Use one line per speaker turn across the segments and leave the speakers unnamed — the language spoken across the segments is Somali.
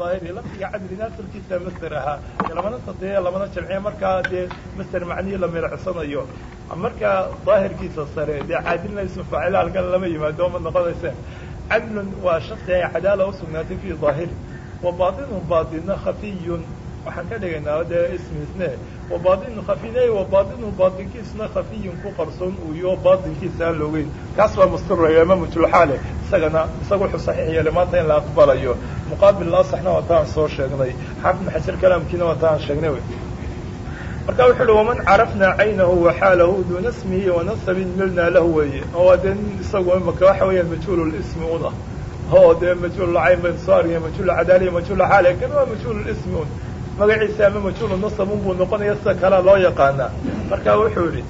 daahiri lafdiga cadlina asalkiisa master ahaa. Lamana tadeeya lamana jamciya markaa dee master macnihii la milicsanayo markaa daahirkiisa sare dee caadilna ismu faacila halkan lama yimaado ma noqonaysa cadlun waa shaksi ay cadaala usugnaatay fi daahiri wa baatinu baatina khafiyun waxaan ka dhigaynaa dee ismiisne wa baatinu khafine wa baatinu baatinkiisna khafiyun ku qarsoon uu iyo baatinkiisa aan loogeyn kaas waa mustiraya ama mujulxaale isagana isaga wuxuu saxiix yeelay maanta in la aqbalayo. Muqaabil asaxna waa taan soo sheegnay. Xaafid maxajar kalaamkiina waa taan sheegnay marka wuxu uhi waman carafna caynahu wa xaalahu duuna smihi wanasabin milna lahu weeye oo dee isagu imaka waxa weeyaan majhuululismi un ah. Oo dee majhuulcayn ban soo argay majhuul cadaaliya majhuul xaale kan waa majhuululismi un magaciisa ama majhuulu nasab un buu noqonaya sida kalea loo yaqaanaa marka wuxuu yidhi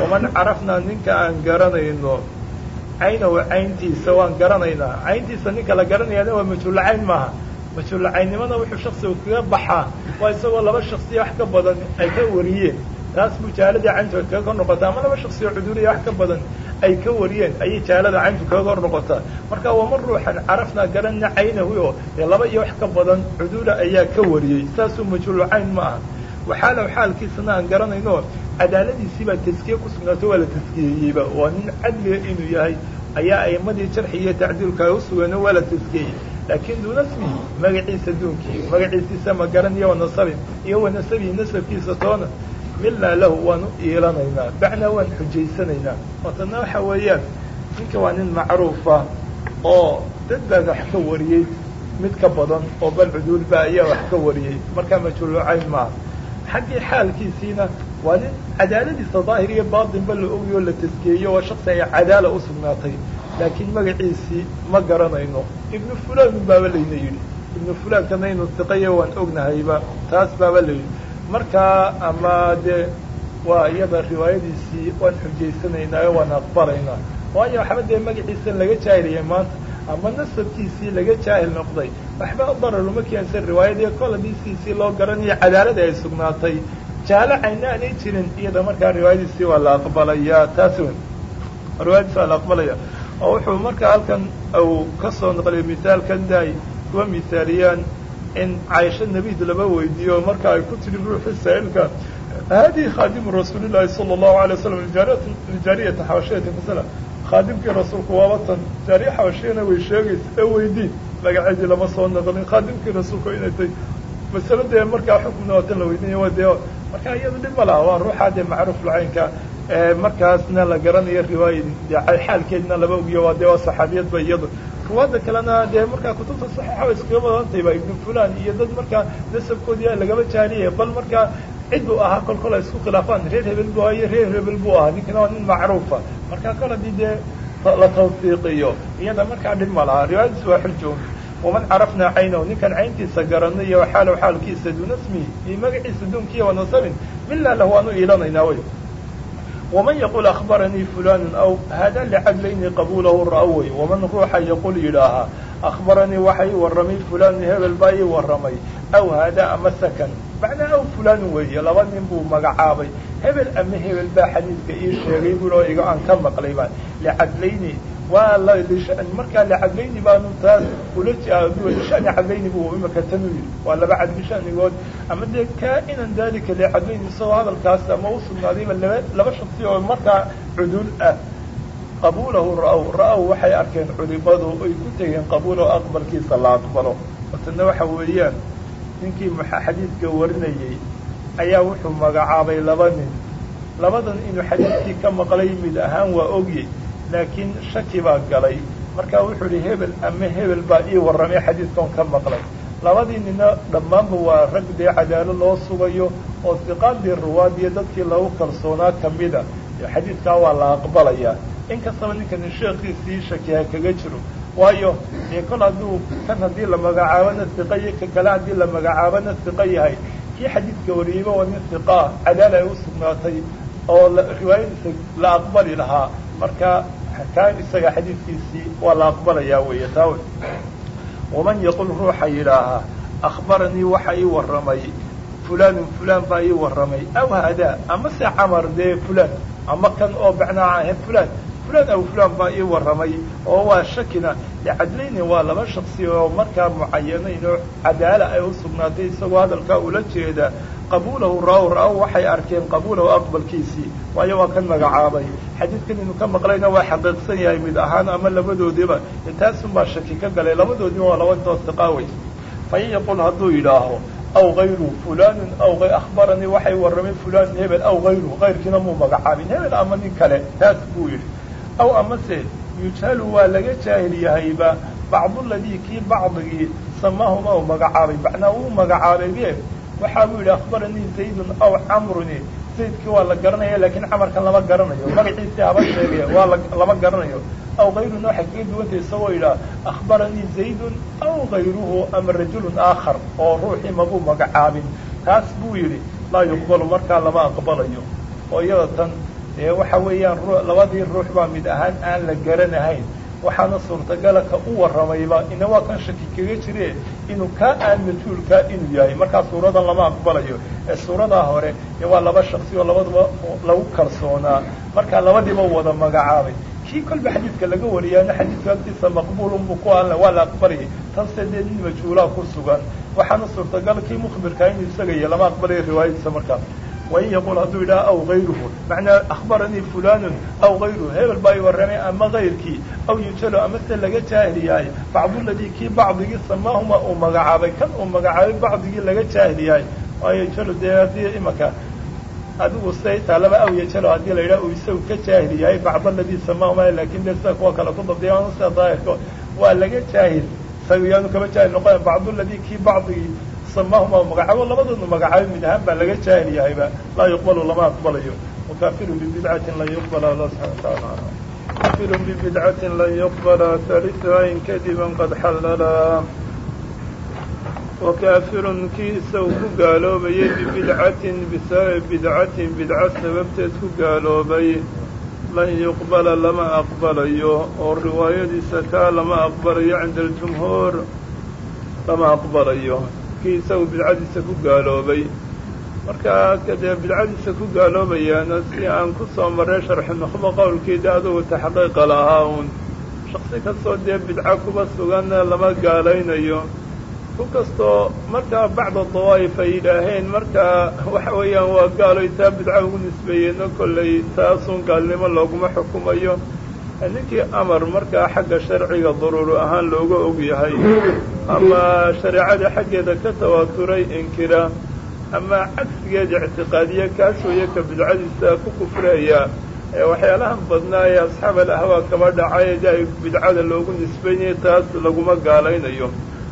waman carafnaa ninka aan garanayno caynahu cayntiisa waan garanaynaa. Cayntiisa ninka la garanayaana waa majhuul cayn maaha. Majhuul caynnimada wuxuu shaksigu kaga baxaa. Waa isagoo laba shaksiya wax ka badan ay ka wariyeen. Taas buu jaaladii cayntu kaga kor noqotaa ama laba shaksiyo cuduuliya wax ka badan ay ka wariyeen ayay jaalada cayntu kaga kor noqotaa. Marka waman ruuxan carafnaa garanna caynahu oo dee laba iyo wax ka badan cuduula ayaa ka wariyey. Saasuu majhuul cayn ma aha. Waxaalow xaalkiisana aan garanayno cadaaladiisii baa taskiye ku sugnaato waa la taskiyeeyeyba waa nin cadliga inuu yahay ayaa aimadii jarxi iyo tacdiilka u sugeeno waa la taskiyeyey laakiin duuna smihi magaciisa duunkii magaciisiisa ma garaniyo wanasabin iyo wanasabihi nasabkiisa toona milnaa lahu waan u iilanaynaa. Bacnaa waan xujaysanaynaa. Watana waxa weeyaan ninka waa nin macruufa oo dad baa wax ka wariyey mid ka badan oo bal cuduulba ayaa wax ka wariyey. Markaa majhuulu cayn maaha xaggii xaalkiisiina waa nin cadaaladiisa daahir iyo baatinba la ogayoo la taskeeyo oo shaksi ay cadaala u sugnaatay. Laakiin magaciisii ma garanayno. Ibnu fulaan baaba layna yidhi. Ibnu fulaankana inu tiqayo waan ognahayba taas baaba la yidhi markaa ama dee waa iyada riwaayadiisii waan xujaysanaynaayo waan aqbalaynaa. Waayo waxba dee magaciisa laga jaahiliyay maanta ama nasabkiisii laga jaahil noqday. Waxba darar uma keensan riwaayadii kol hadiisiisii loo garanayo cadaalada ay sugnaatay. Jaalo cayna jirin iyada markaa riwaayadiisii waa la aqbalayaa taas wen riwaayadiisi waa la aqbalaya. Oo wuxuu markaa halkan uu ka soo naqliyo misaalkan daay. Kuwa misaaliyaan in caaisho nebid laba weydiiyo marka ay ku tidhi ruuxi saa'ilka haadihi khaadimu rasuuli llaahi sala allahu alay waslam lijaariyata xabashiyati masala khaadimkii rasuulku waabatan jaariya xabashiyana way sheegaysa ee weydiin magaceedii lama soo naqlin khaadimkii rasuulku inay tay masalo dee markaa xukmna waatan la weydiinaya waa dee marka iyadu dhib ma waa ruuxaa dee macruuf lacaynka markaasna la garanayo riwaaya xaalkeedna laba ogiyo waa dee waa saxaabiyadba iyadu ruwaadda kalena dee markaa kutubta saxiixa way iskaga badantay ba ibnu fulan iyo dad markaa nasabkoodii lagaba jaariyay bal markaa cid uu ahaa kol isku khilaafaan. Reer hebel bu iyo reer hebel buu ahaa ninkana waa nin macruufa. Marka kol haddii dee la tawfiiqiyo iyada markaa dhib ma laha. Riwaayadiisu waa xiljoon waman carafnaa caynahu ninkan cayntiisa garanay iyo xaalow xaalkiisa duuna smihi iyo magaciisa duunkiiya wanasabin milaa lahu waanu iilanaynaa wey waman yaqul akhbaranii fulanu aw hada licadlayni qabuulahu ra'awey waman ruuxa yaqul yidhaahaa akhbaranii waxa ii warramay fulanu hebel baa ii warramay aw hada ama sakan macnaa aw fulanu weeye laba nin buu magacaabay hebel ama hebel baa xadiidka ii sheegay bul oo iga aan ka maqlay baa licadlayni waa la markaa licadlayni baanu taas ula shani cadlayni buu imaka tan u yidhi. Waa laba cadli shanigood ama dee kaa'inan dalika licadlayni isagoo hadalkaas ama u laba laba shaksi oo markaa cuduul ah. Qabuulahu ra'aw. Ra'aw waxay arkeen culimadu ay ku tegeen qabuulahu aqbalkiisa la aqbalo. Watana waxa weeyaan ninkii xadiidka warinayey ayaa wuxuu magacaabay laba nin. Labadan inuu xadiidkii ka maqlay mid ahaan waa ogyey laakiin shaki baa galay. Markaa wuxuu ihi hebel ama hebel baa ii warramay xadiidkan ka maqlay. Labadii nina dhammaanba waa rag dee cadaalo loo sugayo oo siqaadii ruwaadiyo dadkii lagu kalsoonaa kamida xadiidkaa waa la aqbalayaa. Inkastaba ninkani sheekiisii shakiha kaga jiro. Waayo dee kol hadduu kan haddii la magacaabona siqayo ka kale haddii la magacaabona siqo yahay kii xadiidka wariyeyba waa nin siqaa cadaal ay u sugnaatay oo riwaayadiisa la aqbali lahaa. Marka kaa isaga xadiidkiisii waa la aqbalayaa weeye taa waman yaqul ruuxa yidhaahaa akhbaranii waxa ii warramay fulanun fulaan baa ii warramay aw haadaa ama camar dee fulaan ama kan oo macnaa ahe fulaan fulan aw fulan baa ii warramay oo waa shakina. Licadlayni waa laba shaksi oo markaa mucayanayn oo cadaala ay u sugnaatay isagoo hadalkaa ula jeeda. Qabuulahu ra-w ra-w waxay arkeen qabuulahu aqbalkiisii. Waayo waa kan magacaabay. Xadiidkan inu ka maqlayna waa xaqiiqsan yahay mid ahaan ama labadoodiiba. Taasun baa shaki ka galay. Labadoodiiba waa laba toostiqaawey fain yaqul hadduu yidhaaho aw hayru fulanin aw akhbaranii waxay warramay fulan hebel aw hayru kayrkiina muu magacaabin? Hebel ama nin kale? Taas buu yidhi aw amase yujhalu waa laga jaahil yahayba bacduladii kii bacdigii samahuma u magacaabay macnaa uu magacaabay be waxaa buu yidhi akhbaranii zaydun aw camruni zaydkii waa la garanaya laakiin camarkan lama garanayo magaciisii haba sheegaya waa lama garanayo aw kayruna waxay kaga duwantay isagoo yidhaha akhbaranii zaydun aw kayruhu ama rajulun aakhar oo ruuxii mabuu magacaabin taas buu yidhi laa yuqbalu markaa lama aqbalayo oo iyada tan dee waxa weeyaan labadii ruux baa mid ahaan aan la garanahayn. Waxaana suurtagala ka u warramayba ina waa kan shaki kaga jire? Inuu kaa aan majhuulkaa inuu yahay. Markaa suuradan lama aqbalayo ee suuradaa hore waa laba shaksi oo labaduba lagu kalsoonaa. Markaa labadiiba wada magacaabay. Kii kolba xadiidka laga wariyaana xadiidka agtiisa maqbuulun buu ku alna waa la aqbalayay tanse dee nin majhuulaa ku sugan. Waxaana suurtagal kii mukhbirkaa inuu isaga yahy lama aqbalayo riwaayadiisa markaas wain yaqul hadduu yidhaha aw hayruhu macnaa akhbaranii fulanun aw hayruhu hebel baa i warramay ama kayrkii aw yujalo ama se laga jaahil yahay bacduladii kii bacdigii samaahuma uu magacaabay kan uu magacaabay bacdigii laga jaahil yahay waayo jalo dee haddii imanka adigu say taalaba aw yajalo haddii la yidhaha uu isagu ka jaahil yahay bacdaladii samaahuma laakiin de sida kuwa kale ku dabdiya sida daahirka waa laga jaahil isaga yaanu kaba jaahil noqon bacduladii kii bacdigii samahuma magacaabo labadoodna magacaabo mid ahaan baa laga jaahil yahayba laa yuqbalu lama aqbalayo. Wakafiru bibidcatin lan yuqbala allah subxana wataala kafiru bibidcatin lan yuqbala haliثuha in kadiban qad xallala. Wakaafirun kii isagu ku gaaloobayay bibidcatin bisababi bidcatin bidca sababteed ku gaaloobay. Lan yuqbala lama aqbalayo oo riwaayadiisa kaa lama aqbalayo cinda aljumhuur lama aqbalayo kii isagu bidcadiisa ku gaaloobay. Markaa dee bidcadiisa ku gaaloobayaana si aan ku soo marray sharxi nukhbo qowlkeeda adugu taxqiiqa lahaa uun. Shaksi kastoo dee bidco kuba suganna lama gaalaynayo. Ku kastoo markaa bacda dawaa'if ay yidhaaheen markaa waxa weeyaan waa gaaloy taa bidco ugu nisbeeyeenno kollay taasun gaalnimo looguma xukumayo ninkii amar markaa xagga sharciga daruuri ahaan looga og yahay ama shareecada xaggeeda ka tawaaturay inkira ama cagsigeed ictiqaadiye kaas weeye ka bidcadiisa ku kufraya ee waxyaalahan badnaa ee asxaab alahwaa kaba dhacay de ay bidcada loogu nisbaynaya taas laguma gaalaynayo.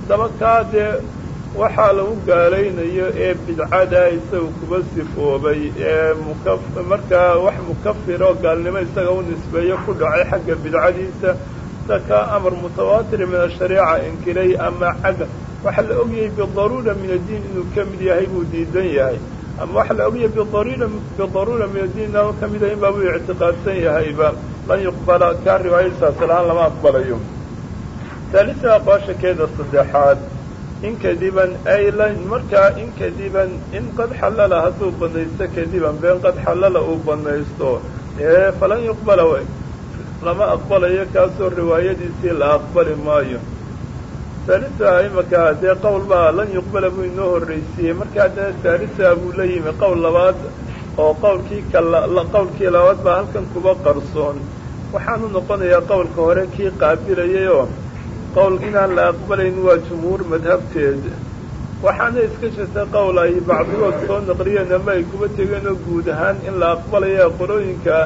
Daba kaa dee waxaa lagu gaalaynayo ee bidcada isaga kuba sifoobay ee markaa wax mukafiro gaalnimo isaga u nisbeeyo ku dhacay xagga bidcadiisa sida kaa amar mutawaatir min ashariica inkiray ama xagga waxaa la ogyahay bidaruura min addiin inuu ka mid yahay buu diidan yahay. Ama waxaa la ogyahay bidaruura min addiin inaa ka mid yahay in baa buu ictiqaadsan yahayba lan yuqbala kaa riwaayadiisaas lahaan lama aqbalayo. Haalisa aqwaashakeeda saddexaad in kadiban ay markaa in kadiban in qad xallala hadduu banaysto kadiban been qad xallala uu banaysto ee falan yuqbala lama aqbalayo kaasoo riwaayadiisii la aqbali maayo. Haalisa imaka dee qowl baa lan yuqbala buu inoo horraysiiyey markaa dee haalisa buu la yimi qowl labaad oo qowlkii qowlkii labaad baa halkan kuba qarsoon. Waxaanu noqonayaa qowlka hore kii qaabilayayoo qowl inaan la aqbalayn waa jumhuur madhabteed. Waxaana iska jirta qowl ay bacdigood soo naqliyeen ama ay kuba tegeen oo guud ahaan in la aqbalaya qolooyinka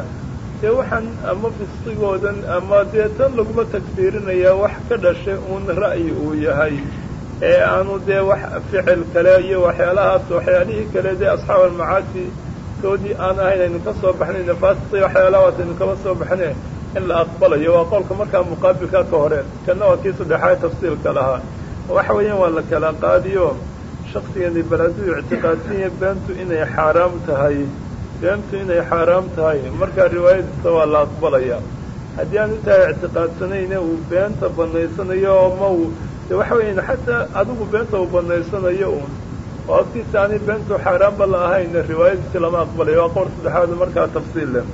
dee waxaan ama fisqigoodan ama dee tan laguma tagfiirinayaa wax ka dhashay uun ra'yi uu yahay. Ee aanu dee wax ficil kale iyo waxyaalahaas waxyaalihii kale dee asxaab almacaasi toodii aan ahayn aynu ka soo baxnay nafaasti waxyaalahaas aynu kaba soo baxne in la aqbalayo waa qowlka markaa muqaabilka ka hore. Kana waa kii saddexaad tafsiilka lahaa. Waxa weeyaan waa la kala qaadiyo. Shaksigani bal hadduu ictiqaadsanya beentu inay xaaraam tahay. Beentu inay xaaraam tahay. Markaa riwaayadiisa waa la aqbalaya. Haddii aan intaa ictiqaadsanayne uu beenta banaysanayo ma uu de waxa weeyaan xataa adigu beenta uu banaysanayo uun. Oo agtiisa aanay beentu xaaraamba la ahayn. Riwaayadiisi lama aqbalayo. Waa qowl saddexaad markaa tafsiil leh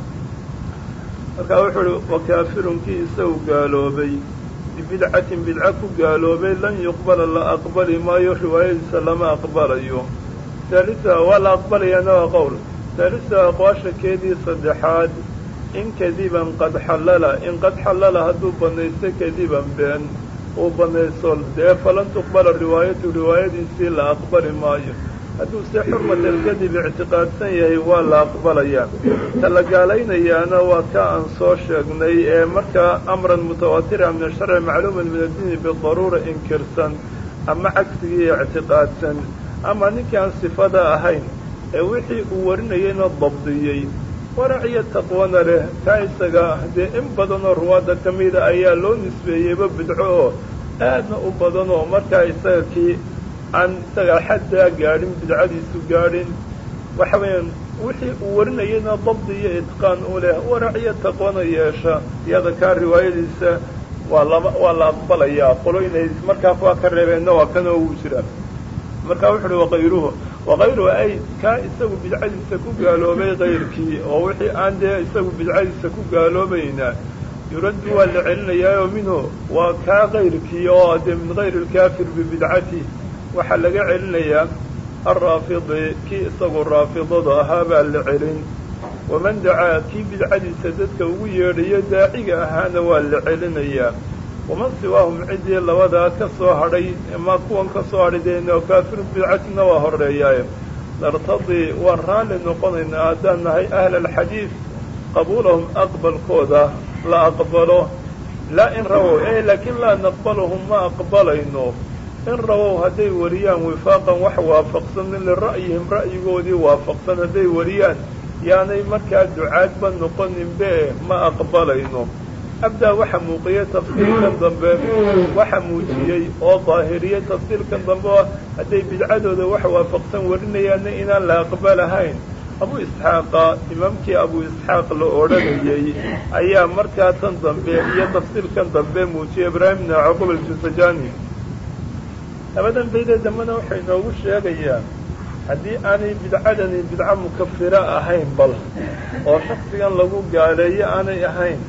markaa wuxuu uhi wakaafirunkii isagu gaaloobay bibidcatin bidca ku gaaloobay lan yuqbala la aqbali maayo riwaayadiisa lama aqbalayo. Haalisa waa la aqbalayaana waa qowl. Aqwaasha keedii saddexaad in kadiban qad xallala in qad xallala hadduu banaysto kadiban been uu banayso dee falan tuqbala riwaayatu riwaayadiisii la aqbali maayo hadduu se xurmat alkadib ictiqaadsan yahay waa la aqbalayaa ta waa ka aan soo sheegnay ee markaa amran mutawaatira min asharci macluuman min addiini bidaruura inkirsan ama cagsigii ictiqaadsan ama ninkii aan sifada ahayn ee wixii uu warinayayna dabdiyey. Waraciyo taqwana leh taa isaga dee in badanoo ruwaadda ka mida ayaa loo nisbeeyeyba bidco oo aadna u badan oo markaa isaga kii aan isaga xaddaa gaadhin bidcadiisu gaadhin. Waxa weeyaan wixii uu warinayayna dabdi iyo itqaan u leh waraciyo taqwana yeesha iyada kaa riwaayadiisa waa lama waa la aqbalayaa qoloynay markaa waa ka reebeenna waa kanoo uu jira. Markaa wuxu uhi wakayruhu wakayruhu ay kaa isagu bidcadiisa ku gaaloobay kayrkii oo wixii aan dee isagu bidcadiisa ku gaaloobayna yuraddu waa la celinayaayo minhu waa kaa kayrkii oo dee min gayri lkaafir bibidcati waxaa laga celinayaa alraafidi kii isagu raafidada ahaa baa la celin. Waman dacaa kii bidcadiisa dadka ugu yeedhayo daaciga ahaana waa la celinayaa. Waman siwaahum ciddii labadaa ka soo hadhay ama kuwan ka soo hadhay dee kaafiru bidcatina waa horeeyaaye nartadii waan raalli noqonaynaa haddaan nahay ahla alxadiid qabuulahum aqbalkooda la aqbalo. Laa in rawow e laakiin laa naqbalahum ma aqbalayno in rawow hadday wariyaan wifaaqan wax waafaqsan lira'yihim ra'yigoodii waafaqsan hadday wariyaan yaanay markaa ducaadba noqoninbe ma aqbalayno. Abdaa waxa muuqiyey tafsiilkan dambe waxa muujiyey oo daahiriyey tafsiilkan dambe hadday bidcadooda wax waafaqsan warinayaanna inaan la aqbalahayn. Abu isxaaqa imaamkii abu isxaaq la odhanayey ayaa markaa tan dambe iyo tafsiilkan dambe muujiyey ibraahim bn yacquub aljusajani labadan baydee dambena waxay noogu sheegayaa haddii aanay bidcadani bidco mukafira ahayn bal oo shaksigan lagu gaaleeyo aanay ahayn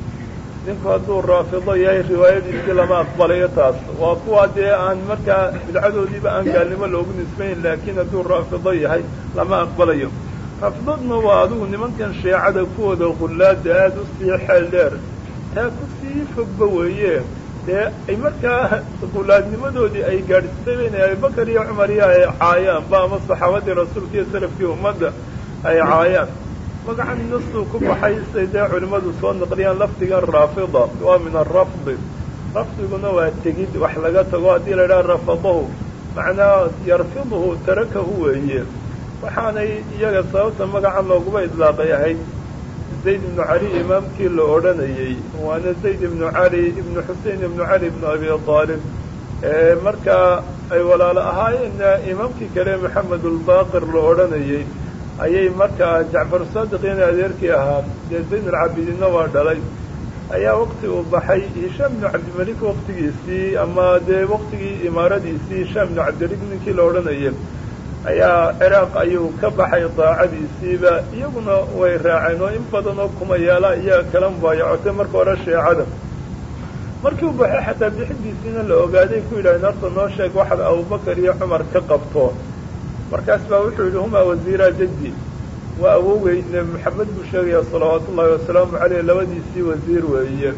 ninku hadduu raafido yahay riwaayadiisii lama aqbalayo taas waa kuwa dee aan markaa bidcadoodiiba aan gaalnimo loogu nisbayn laakiin hadduu raafido yahay lama aqbalayo raafidadna waa adigu nimankan sheecada kuwooda qullaada aada u sii xeel dheer taa ku sii fogba weeye dee ay markaa qulaadnimadoodii ay gaadhsisay inay abubakar iyo cumar iyo ay caayaan ba ama saxaabadii rasuulka iyo salafkii ummadda ay caayaan. Magacan nasuu ku baxay say dee culimmadu soo naqliyaan lafdigan raafida waa min arafdi rafdiguna waa tegid wax laga tago haddii la idhaha rafadahu. Macnaa yarfiduhu tarakahu weeye. Waxaanay iyaga sababta magacan looguba idlaaqay ahayd zayd ibnu cali imaamkii la odhanayey waana zayd ibnu cali ibnu xusein ibnu cali ibnu abi aalib markaa ay walaalo ahaayeenna imaamkii kale maxamed ulbaaqir la odhanayey ayay markaa jacfar saadiqiina adeerkii ahaa dee zayn waa dhalay. Ayaa wakti uu baxay hishaam ibnu cabdimalik waktigiisii ama dee waktigii imaaradiisii hishaam ibnu cabdilik ninkii la odhanayay ayaa ciraaq ayuu ka baxay daacadiisiiba iyaguna way raaceen oo in badan oo kumayaala iyaga kala mubaayacotay marka hore sheecada. Markii uu baxay xataa bixidiisiina la ogaaday ku yidhahdeen horta noo sheeg waxaad abubakar iyo cumar ka qabto. Markaas baa wuxuu yidhi humaa wasiiraa jaddi. Waa awowgay nebi maxamed buu sheegaya salawaatu ullaahi wasalaamu caleyh labadiisii wasiir weeye.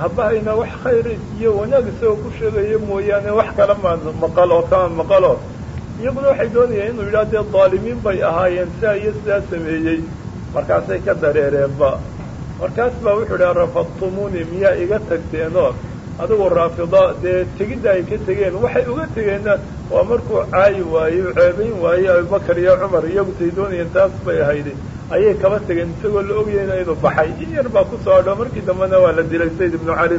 Habahayna wax khayr iyo wanaag isagoo ku sheegaya mooyaane wax kala ma maqal oo kama maqalo iyaguna waxay doonayeen inuu yidhaha dee daalimiin bay ahaayeen sidaa iyo sidaa sameeyey. Markaasay ka dareereenba markaas baa wuxuu idhaha rafadtumuuni miyaa iga tagteenoo? Adigu raafida dee tegidda ay ka tegeen. Waxay uga tegeenna waa markuu caayi waaye ceebayn waaye abubakar iyo cumar iyagu tay doonayeen taas bay ahayd. Ayay kaba tegeen isagoo la ogyayna inuu baxay. In yar baa ku soo adho markii dambena waa la dilay sayd ibnu cali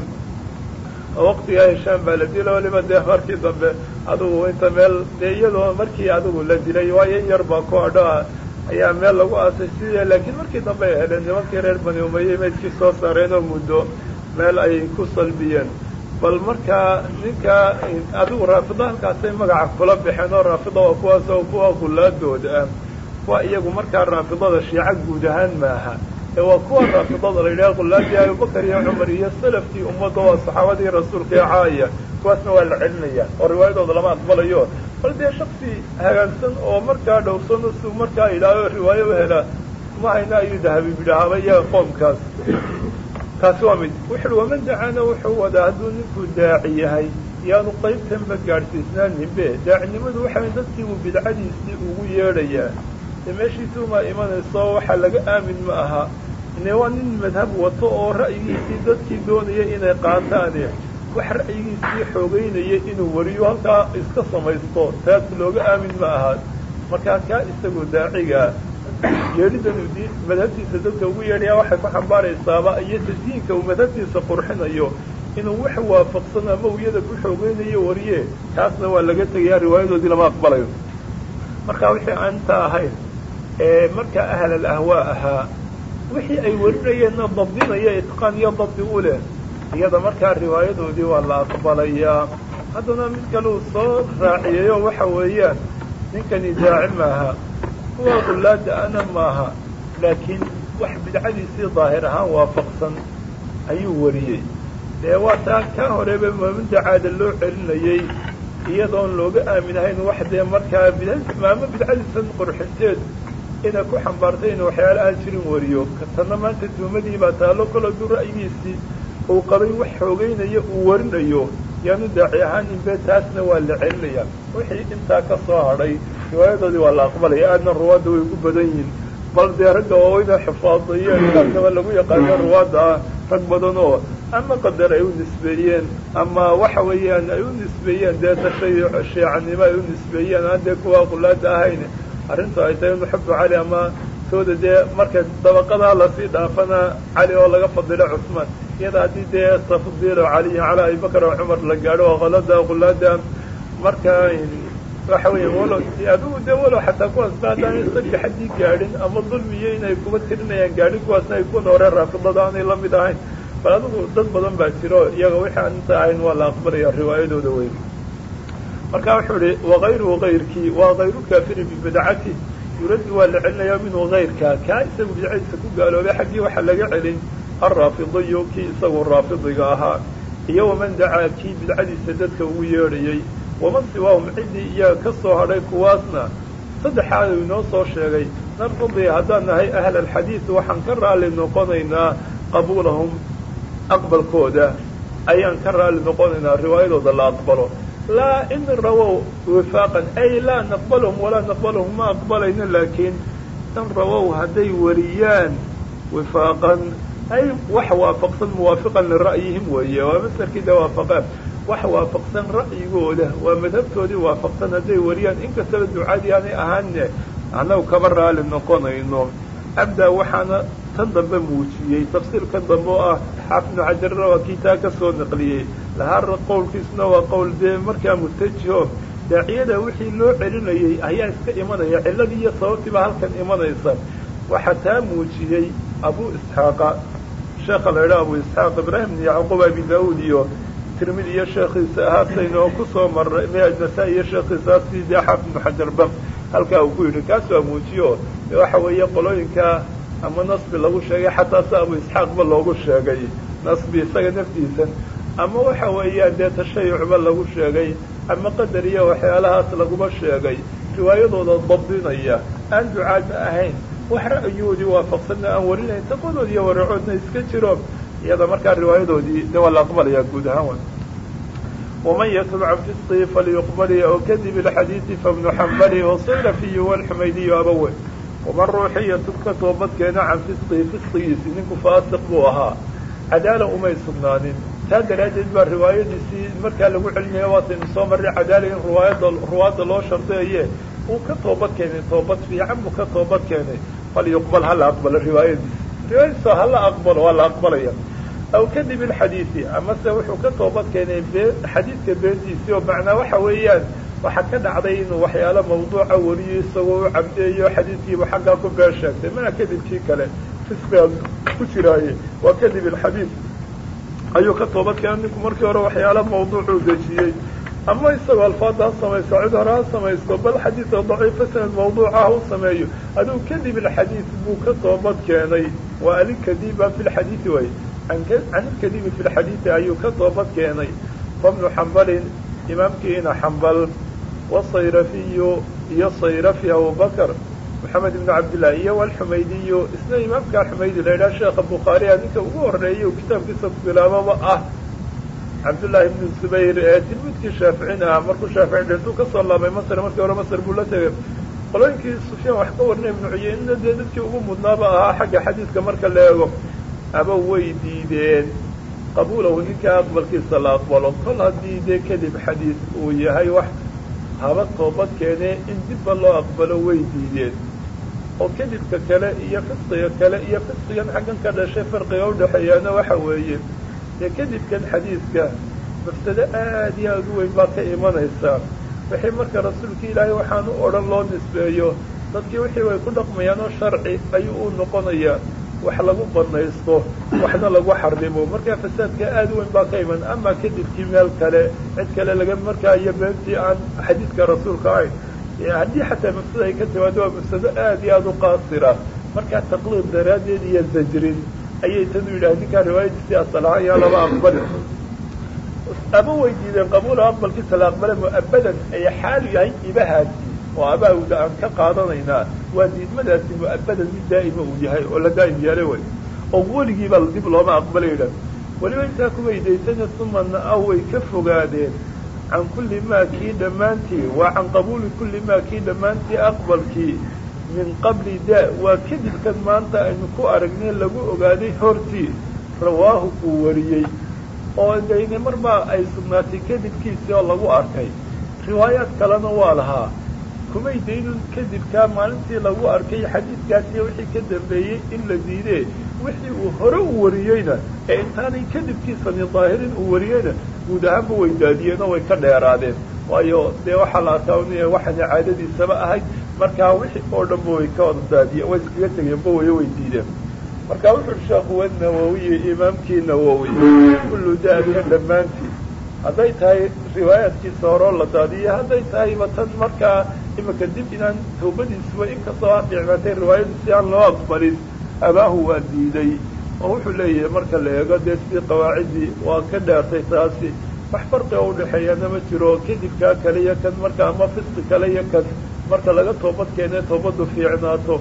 oo waktigaa hishaam baa la dilay waliba dee markii dambe adigu inta meel dee iyadoo markii adigu la dilay waayo in yar baa ku ayaa meel lagu aasay sidii laakiin markii dambe ay heleen nimankii reer bani umaye maydkii soo saareen oo muddo meel ay ku salbiyeen. Bal markaa ninka adigu raafida halkaasay magaca kula baxeen oo raafida waa kuwaas oo kuwa kullaadooda ah. Kuwa iyagu markaa raafidada shiica guud ahaan maaha ee waa kuwa raafidada la yidhaha qulaadii abubakar iyo cumar iyo salafkii ummadda waa saxaabadii rasuulka ee caaya kuwaasna waa la celinaya oo riwaayadooda lama aqbalayo. Bal dee shaksi hagaagsan oo markaa dhowrsan su markaa idhaaho riwaayo u hela ma hayna ayuu dahabi bidhaahaba iyaga qoomkaas. Taasi waa mid. Wuxuui waman dacaana? Wuxuu wadaa hadduu ninkuu daaci yahay yaanu qaybtanba gaadhsiisnaaninbe daacinimadu waxay dadkii uu bidcadiisii ugu yeedhayaa dee meeshiisi umaa imanayso waxa laga aamin ma aha. Ine waa nin madhab wato oo ra'yigiisii dadkii doonaya inay qaataane wax ra'yigiisii xoogeynaya inuu wariyo halkaa iska samaysto. Taas looga aamin ma aha. Markaa kaa isagoo daaciga yeedhidan uu diin madhabtiisa dadka ugu yeedhaya waxay ku xambaaraysaaba iyo tadiinka uu madhabtiisa qurxinayo inuu wax waafaqsan ama uyada ku xoogeynayo wariye taasna waa laga tegayaa riwaayadoodii lama aqbalayo. Marka wixii aan inta ahayn ee markaa ahl alahwaa ahaa wixii ay warinayeenna dabdinaya itqaan iyo dabdi u leh iyada markaa riwaayadoodii waa la aqbalayaa haddana mid kale uu soo raaciyayo waxa weeyaan ninkani daaci maaha kuwa qulaada ana maaha laakiin wax bidcadiisii daahir ahaan waafaqsan ayuu wariyey. Dee waa taa kaa horeba maaminta caada loo celinayey iyadoon looga aaminahayn wax dee markaa bid maamo bidcadiisan qurxinteed inay ku xambaartay in waxyaala aan jirin wariyo. Tanna maanta tuumadii baa taalo kolo duu ra'yigiisii uu qabay wax xoogeynaya uu warinayo. Yaanu daaci ahaan inbe taasna waa la celinaya wixii intaa ka soo hadhay riwaayadoodii waa la aqbalaya aadna ruwaadda way ku badan yihiin bal dee ragga waaweyna xifaadiyeen kaasaba lagu yaqaano ruwaadda ah rag badan oo ama qadar ay u nisbeeyeen ama waxa weeyaan ay u nisbeeyeen. Dee tashay shiicanimo ay u nisbeeyeen. Aan dee kuwa qulaada ahayn arrintu ay tahay nuxubu cali ama tooda dee marka dabaqadaa la sii dhaafana cali oo laga fadilo cusmaan. Iyada haddii dee tafdiilo caliyin calaa abibakar oo cumar la gaadho oo kalada qulaada marka waxa weya walo adigu dee walow xataa kuwaas ba haddaan isaga xaddii gaadhin ama dulmiyo inay kuba tirinayaan gaadhin kuwaasna ay ku nooreen raafidada aanay la mid ahayn. Bal adigu dad badan baa jiro iyaga wixii aan ahayn waa la aqbalaya riwaayadooda weyn marka wuxuu ihi wakayruhu kayrkii waa kayru kaafiri bibidcati yuraddu waa la celinaya minhu kayrka kaa isagu bidcadiisa ku gaaloobay xaggii waxaa laga celin. Alraafidiyu kii isagu raafidiga ahaa. Iyo waman dacaa kii bidcadiisa dadka ugu yeedhayey waman siwaahum ciddii iyaga ka soo hadhay kuwaasna. Saddexaad uu inoo soo sheegay. Narfudi haddaan nahay ahl alxadiid waxaan ka raalli noqonaynaa qabuulahum aqbalkooda. Ayaan ka raalli noqonaynaa riwaayadooda la aqbalo laa in rawow wifaaqan ay laa naqbalahum walaa naqbalahum ma aqbalayno laakiin in rawow hadday wariyaan wifaaqan ay wax waafaqsan muwaafiqan lira'yihim weeye waa masarkii de waafaqaan. Wax waafaqsan ra'yigooda waa madhabtoodii waafaqsan hadday wariyaan inkastaba ducadii aanay ahaane annagu kama raali noqonayno. Abdaa waxaana tan dambe muujiyey tafsiirkan dambe oo ah xaafidnu xajarna waa kii taa ka soo naqliyey lahaara qowlkiisuna waa qowl dee markaa mutajiho daaciyada wixii loo celinayey ayaa iska imanaya cilladii iyo sababtiiba halkan imanaysa. Waxaa taa muujiyey abu isxaaqa sheekha la idhaha abu isxaaq ibraahim bn yacquub abi daauud iyo tirmidi iyo sheekhiisa ahaasayna oo ku soo maray nasaa-i iyo sheekhiisa aasii dee xaafid ibnu xajarba halkaa uu ku yidhi kaas waa muujiyo. Waxa weeye qolooyinka ama nasbi lagu sheegay xataa si abu isxaaqba loogu sheegay. Nasbi isaga naftiisan ama waxa weeyaan dee tashayucba lagu sheegay ama qadar iyo waxyaalahaas laguma sheegay. Riwaayadooda dabdinaya aan ducaadna ahayn. Wax ra'yoodii waafaqsanna aan warinayn taqadood iyo waracoodna iska jiro. Iyada markaa riwaayadoodii de waa la aqbalayaa guud ahaan waman yatub can fisqihi falyuqbali oo kadib ilxadiidi fabnu xambali wasayrafiyu walxumaydiyu abawe waman ruuxi yatub ka toobadkeena can fisqihi fisqigiisii ninku faasiq buu ahaa. Cadaala umay sugnaanin taa daraaddeed baa riwaayadiisii markaa lagu celinaya waataynu soo marray cadaala in riwaayada ruwaadda loo shardeeye uu ka toobad keenay toobad fiican buu ka toobad keenay. Falyuqbal hala aqbalo riwaayadiisi riwaayadiisa hala aqbalo waa la aqbalaya. Aw kadib ilxadiidi amase wuxuu ka toobad keenay xadiidka beentiisii oo macnaa waxa weeyaan waxaa ka dhacday inuu waxyaalo mawduuca wariyo isagoo u cabdeeyo xadiidkiiba xaggaa ku been sheegtay mana kadibkii kale fisqigaas ku jiraaye. Waa kadib ilxadiid ayuu ka toobad keenay ninku markii hore waxyaalo mawduucuu dejiyey. Ama isagoo alfaada ha samaysto cid hore ha samaysto bal xadiida daciifa sanad mawduuca ha u sameeyo. Aduu kadib ilxadiid buu ka toobad keenay. Waa alikadiba fi lxadiidi way. Can ilkadibi fi lxadiidi ayuu ka toobad keenay. Fabnu xambalin imaamkiina xambal wasayrafiyu iyo sayrafi abubakr maxamed ibnu cabdillah iyo walxumaydiyu isna imaamka xumaydi la yidhaha sheekha bukhaariya ninka ugu horeeyay uu kitaabkiisa ku bilaababa ah. Cabdullaahi ibnu zubayr ee tilmidkii shaaficin ah markuu shaafici dhintuu ka soo laabay masr markii hore masr buu la tegay qolooyinkii sufyaan wax ka warinay ibnu cuyeyna dee dadkii ugu mudnaaba ahaa xagga xadiidka marka la eego. Aba way diideen. Qabuulahu ninka aqbalkiisa la aqbalo kol haddii dee kadib xadiid uu yahay wax haba toobad keenee in dibba loo aqbalo way diideen oo kadibka kale iyo fisqiga kale iyo fisqigan xaggan ka dhashay farqiga udhexeeyaana waxa weeye. Dee kadibkan xadiidka mafsado aad iyo aad u weyn baa ka imanaysaa wixii marka rasuulka ilaahay waxaan u odhan loo nisbeeyo dadkii wixii way ku dhaqmayaan oo sharci ayuu u noqonayaa wax lagu banaysto waxna lagu xarimo markaa fasaadka aad weyn baa ka iman. Ama kadibkii meel kale cid kale laga markaa iyo beentii aan xadiidka rasuulka ahayn haddii xataa mafsada ay ka timaado waa mafsado aad iyo aad u qaasira markaa taqliid daraaddeed iyo zajrin ayay tanu yidhaha ninkaa riwaayadiisii asalahaan yaa laba aqbali aba way diideen qabuula aqbalkiisa la aqbala mu'abadan ay xaalu yahay ibahaasi oo abaawda aan ka qaadanaynaa waa diidmadaasi mu'abadan mid daa'ima uu yahay oo la daa'im yeelay way. Oo weligiiba dib looma aqbalay yidhah weliba intaa kuweydaysana sumana ah way ka fogaadeen can kulli maa kii dhammaantii waa can qabuuli kulli maa kii dhammaantii aqbalkii min qabli da waa kadibkan maanta aynu ku aragnay lagu ogaaday hortii rawaahu uu wariyey. Oo dayne marbaa ay sugnaatay kadibkiisii oo lagu arkay. Riwaayaad kalena waa lahaa. Kumay daynun kadibkaa maalintii lagu arkay xadiidkaasiyo wixii ka dambeeyey in la diidee wixii uu hore u wariyeyna ee intaanay kadibkiisani daahirin uu wariyeyna guud ahaanba way daadiyeen oo way ka dheeraadeen. Waayo dee waxaa la arkaa waxaana caadadiisaba ahayd markaa wixii oo dhanba way ka wada daadiyeen way iskaga tegeenba wayo way diideen marka wuxuui sheekhu wanawowiye imaamkii nawowi kullu daaka dhammaantii. Hadday tahay riwaayaadkiisa horeo la daadiyo hadday tahay batan markaa imika dib inaan tawbadiisuba inkastoo a ficnaatay riwaayadiisi aan loo aqbalin abaahu waa diiday oo wuxuu leeyahay marka la eego dee sidii qawaaciddii waa ka dheertay taasi wax farqiga udhexeeyana ma jiro kadibkaa kale iyo kan marka ama fisqi kale iyo kan marka laga toobad keene toobaddu fiicnaato.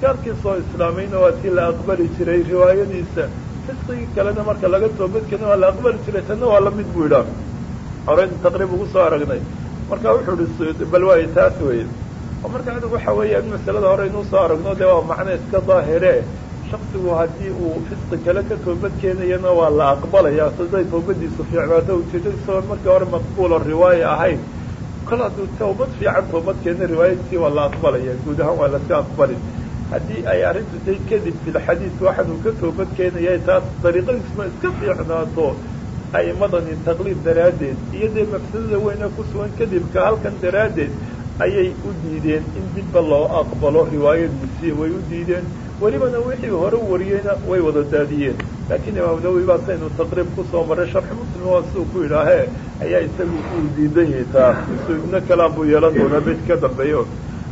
Gaalkii soo islaamayna waa tii la aqbali jiray riwaayadiisa. Fisqigii kalena marka laga toobad keene waa la aqbali jiray tanna waa la mid buu idhaa horeynu taqriib ugu soo aragnay. Marka wuxuu ihi bal waayo taas weye oo marka adigu waxa weeya in masalada hore inuu soo aragno dee waa macno iska daahire shaksigu haddii uu fisqi kale ka toobad keenayana waa la aqbalaya. Siday toobadiisu fiicnaato ujeedadiisa markii hore maqbuulo riwaaya ahayn. Kol hadduu toobad fiican toobad keena riwaayadiisii waa la aqbalaya. Guud ahaan waa laska aqbalin. Haddii ay arrintu tay kadib filxadiid waxaanuu ka toobad keenaya taas dariiqadiisma iska fiicnaato. A'imadani taqliid daraaddeed iyo dee mafsadada weyne ku sugan kadibka halkan daraaddeed ayay u diideen in dibba loo aqbalo riwaayadiisii way u diideen welibana wixii hore wariyeyna way wada daadiyeen. Laakiin imaam nawowi baa saynu taqriib ku soo maray sharxi muslim waa siduu ku yidhaahee ayaa isagu uu diidan yahay taa isu ibno kalaan buu yeelan doonaa bed ka dambeeyo.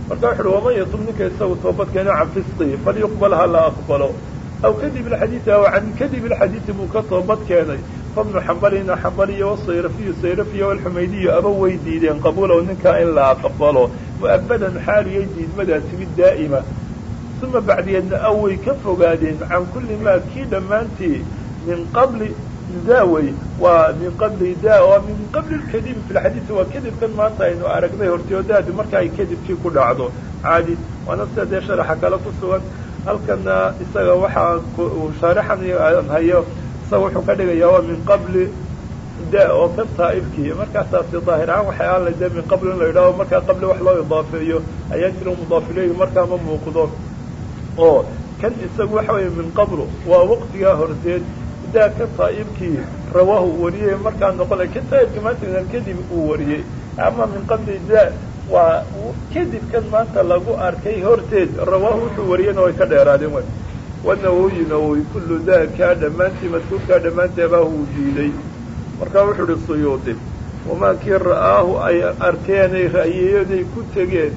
Marka wuxu uhi waman yatub ninka isagu toobad keena can fisqihi falyuqbal la aqbalo. Aw kadib ilxadiidi aw can kadib ilxadiidi buu ka toobad keenay fabnu xambalina xambaliyo wasayrafiyu sayrafiyo walxumaydiyu aba way diideen qabuulow ninkaa in la aqbalo. Mu'abadan xaaliyay diidmadaasi mid daa'ima uma bacdiyeedna aw ka fogaadeen can kulli maa kii dhammaantii min qabli daawey waa min qabli da min qabli lkadibi fi lxadiidi waa kadibkan maanta aynu aragnay hortiyoodaadi marka ay kadibkii ku dhacdo caadi waana sida dee sharaxa kale ku sugan halkana isaga waxaa shaarixan hayo isaga wuxuu ka dhigayaa waa min qabli da oo ka taa'ibkii markaasaasi daahir ahaan waxay aan la de min qabli in la yidhaaho markaa qabli wax loo idaafeeyo ayaa jira mudaafileeyi markaa ma muuqdo oo kan isagu waxa weeye min qablu waa waqtigaa horteed daa ka taa'ibkii rawaahu wariyey markaa noqonay kan taa'ibkii maanta kadib uu wariyey. Ama min qabli da waa kadibkan maanta lagu arkay horteed rawaahu wuxuu wariyeyna way ka dheeraadeen wy wanawoyi nawowi kullu daa kaa dhammaantii madkuurkaa dhammaantii uu diiday. Markaa wuxuu ihi suyuudi wamaa kii ra'aahu ay arkeenay ra'yeeyaday ku tegeen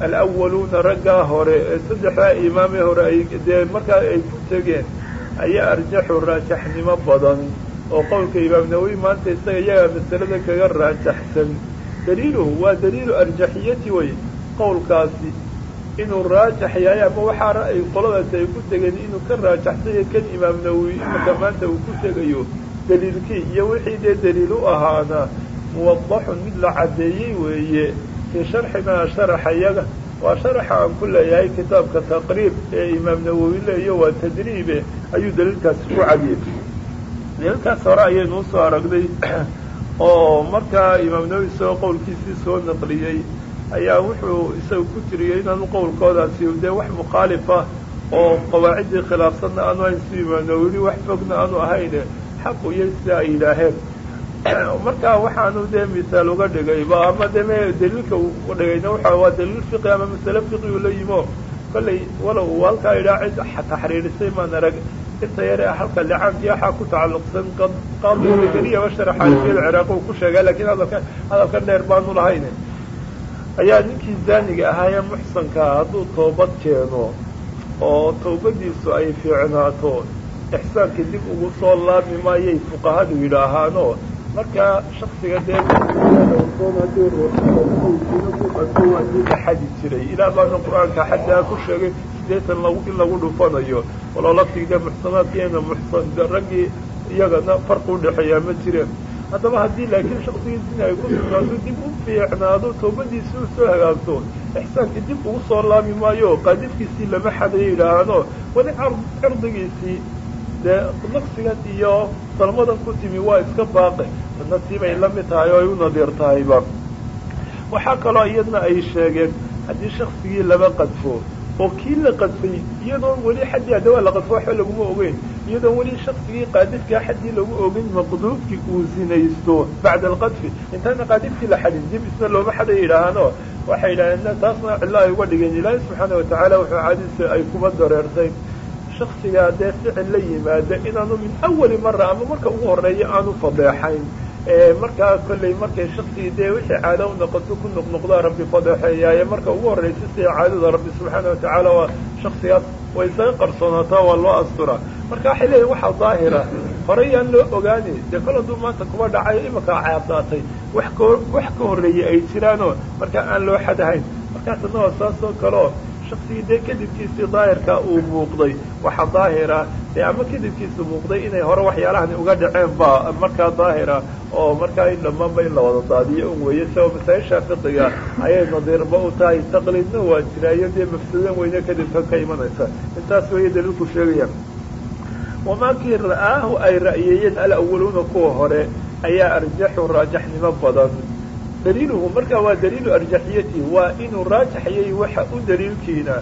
alawaluuna raggaa hore ee saddexdaa imaamee hore ay dee markaa ay ku tegeen ayaa arjaxu raajaxnimo badan oo qowlka imaam nawowi maanta isaga iyagaa masalada kaga raajaxsan. Daliiluhu waa daliilu arjaxiyati wey qowlkaasi inuu raajax yahay ama waxaana ay qoladaasi ay ku tegeen inuu ka raajaxsanya kan imaam nawowi imaka maanta uu ku tegayo daliilkii iyo wixii dee daliil u ahaana muwadaxun mid la caddeeyey weeye fii sharxinaa sharaxa yaga waa sharaxa aan ku leeyahay kitaabka taqriib ee imaam nawowi leeyo waa tadriibe ayuu daliilkaasi ku cadiyey daliilkaas hore ayaynu u soo aragnay oo markaa imaam nawowi isagoo qowlkiisii soo naqliyey ayaa wuxuu isaga ku tiriyey inaanu qowlkoodaasi dee wax mukhaalifa oo qawaaciddii khilaafsanna aanu ahayn si imaam nawowi wax fogna aanu ahayne xaqu iyo sida ay yidhaaheen markaa waxaanu dee misaal uga dhigayba ama de daliilka dhigayna waxa waa daliil fiqi ama masale fiqi uu la yimo. Kollay walow halkaa idhaa cid taxriirisay maan arag inta yare halka licaanki waxaa ku tacalluqsan qaadiyaba sharaxa alfiyada ciraaq uu ku sheegay lakiin hadalka hadalka dheer baanu lahayn ayaa ninkii zaaniga ahaayee muxsankaa hadduu toobad keeno oo tawbadiisu ay fiicnaato ixsaanka dib ugu soo laabmi maayay fuqahadu yidhaahaano markaa shaksiga dee xadi jiray ilaah baana qur'aanka xaddaa ku sheegay sideetan in lagu dhufanayo waloo laftigde muxsanaadkiina muxsan raggii iyagana farqi udhexeeyaa ma jireen haddaba haddii laakiin shaksigiisina ay ku sugnaato dib u fiicnaado toobadiisi u soo hagaagto ixsaanka dib ugu soo laabmi maayo qaadifkiisii lama xadayo yidhaahaano weli cirdigiisii dee naqsigan iyo salmadan ku timi waa iska baaqi. Nasiibay la mid tahay oo ay u nadiir tahayba waxaa kaloo iyadna ay sheegeen haddii shaksigii laba qadfo oo kii la qadfay iyadoon weli xaddii hadda waa la qadfo waxba laguma ogeyn. Iyadoon weli shaksigii qaadifkaa xaddii lagu ogeyn maqduufkii uu sinaysto bacda alqadfi. Intaana qaadifkii la xadin dib isna looma xaday yidhaahaano waxay yidhaaheen taasna cillo ay uga dhigeen ilaahi subxaana watacaala wuxuu caadisa ay kuma dareertay shaksigaa dee ficil la yimaada inaanu min awali mara ama marka ugu horreeya aanu fadeexayn. Markaa kolley markay shaksigii dee wixii caado u noqoto ku noqnoqdaa rabbi fadeexeeyaaye marka ugu horreysa sida caadada rabbi subxaana watacaala waa shaksigaas way isaga qarsoonaataa waa loo asturaa marka waxay leeyihiin waxaa daahira horey aan loo ogaani dee kol hadduu maanta kuba dhacayo imankaa caadaatay wax wax ka horreeyey ay jiraanoo markaa aan loo xadahayn markaasna waa saas oo kaleo shaksigii dee kadibkiisii daahirka uu muuqday. Waxa daahira dee ama kadibkiisa muuqday inay hore waxyaalahani uga dhaceen ba markaa daahira oo markaa in dhammaanba in la wada daadiyo un weeye. Sao masaa-isha fiqiga ayay nadiirba u tahay taqliidna waa jiraayo dee mafsadan weyne kadibka ka imanaysa. Intaas weeye daliilku sheegaya. Wamaakii ra'aahu ay ra'yeeyeen alawaluuna kuwa hore ayaa arjaxu raajaxnimo badan daliiluhu marka waa daliilu arjaxiyatihi waa inuu raajaxyay waxa u daliilkiina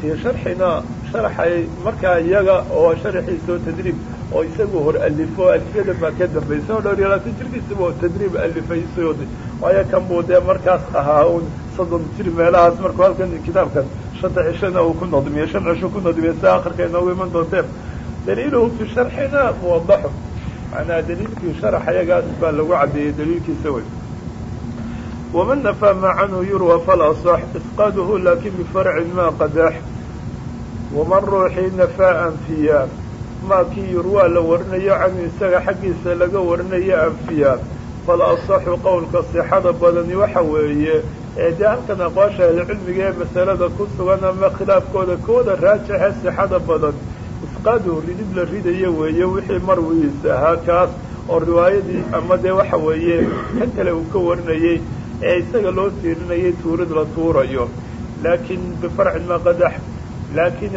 fii sharxina sharaxay markaa iyaga oo sharaxiisao tadriib oo isagu hor alifo alifyada baa ka dambaysa oo dhowr iyo labaatan jirkiisaba oo tadriib alifay isagoo waayo kan buu dee markaas ahaa un soddon jir meelahaas markuu halkan kitaabkan shanta cishana uu ku nadmiyo shan cisho ku nadmiyo si akhirka inoogu iman doonteen. Daliiluhu fii sharxina muwadaxu macnaa daliilkii sharax ayagaas baa lagu caddeeyey daliilkiisa wey ومن نفى ما عنه يروى فالأصح إسقاده لكن بفرع ما قدح ومن روحي نفى أنفيا ما كي يروى لورنيا عنه إساق حقيسا لقى ورنيا أنفيا فالأصح قولك الصحة بدني وحوية إذا كان قاشا العلم جاي مسألة كسوانا ما خلاف كودا كودا راجع الصحة بدن إسقاده ردب لريد يوي وحي مروي هاكاس oo riwaayadii ama dee waxa weeye kan kale uu ka warinayey ee isaga loo tiirinayay tuurid la tuurayo. Laakiin bifarcin ma qadax. Laakiin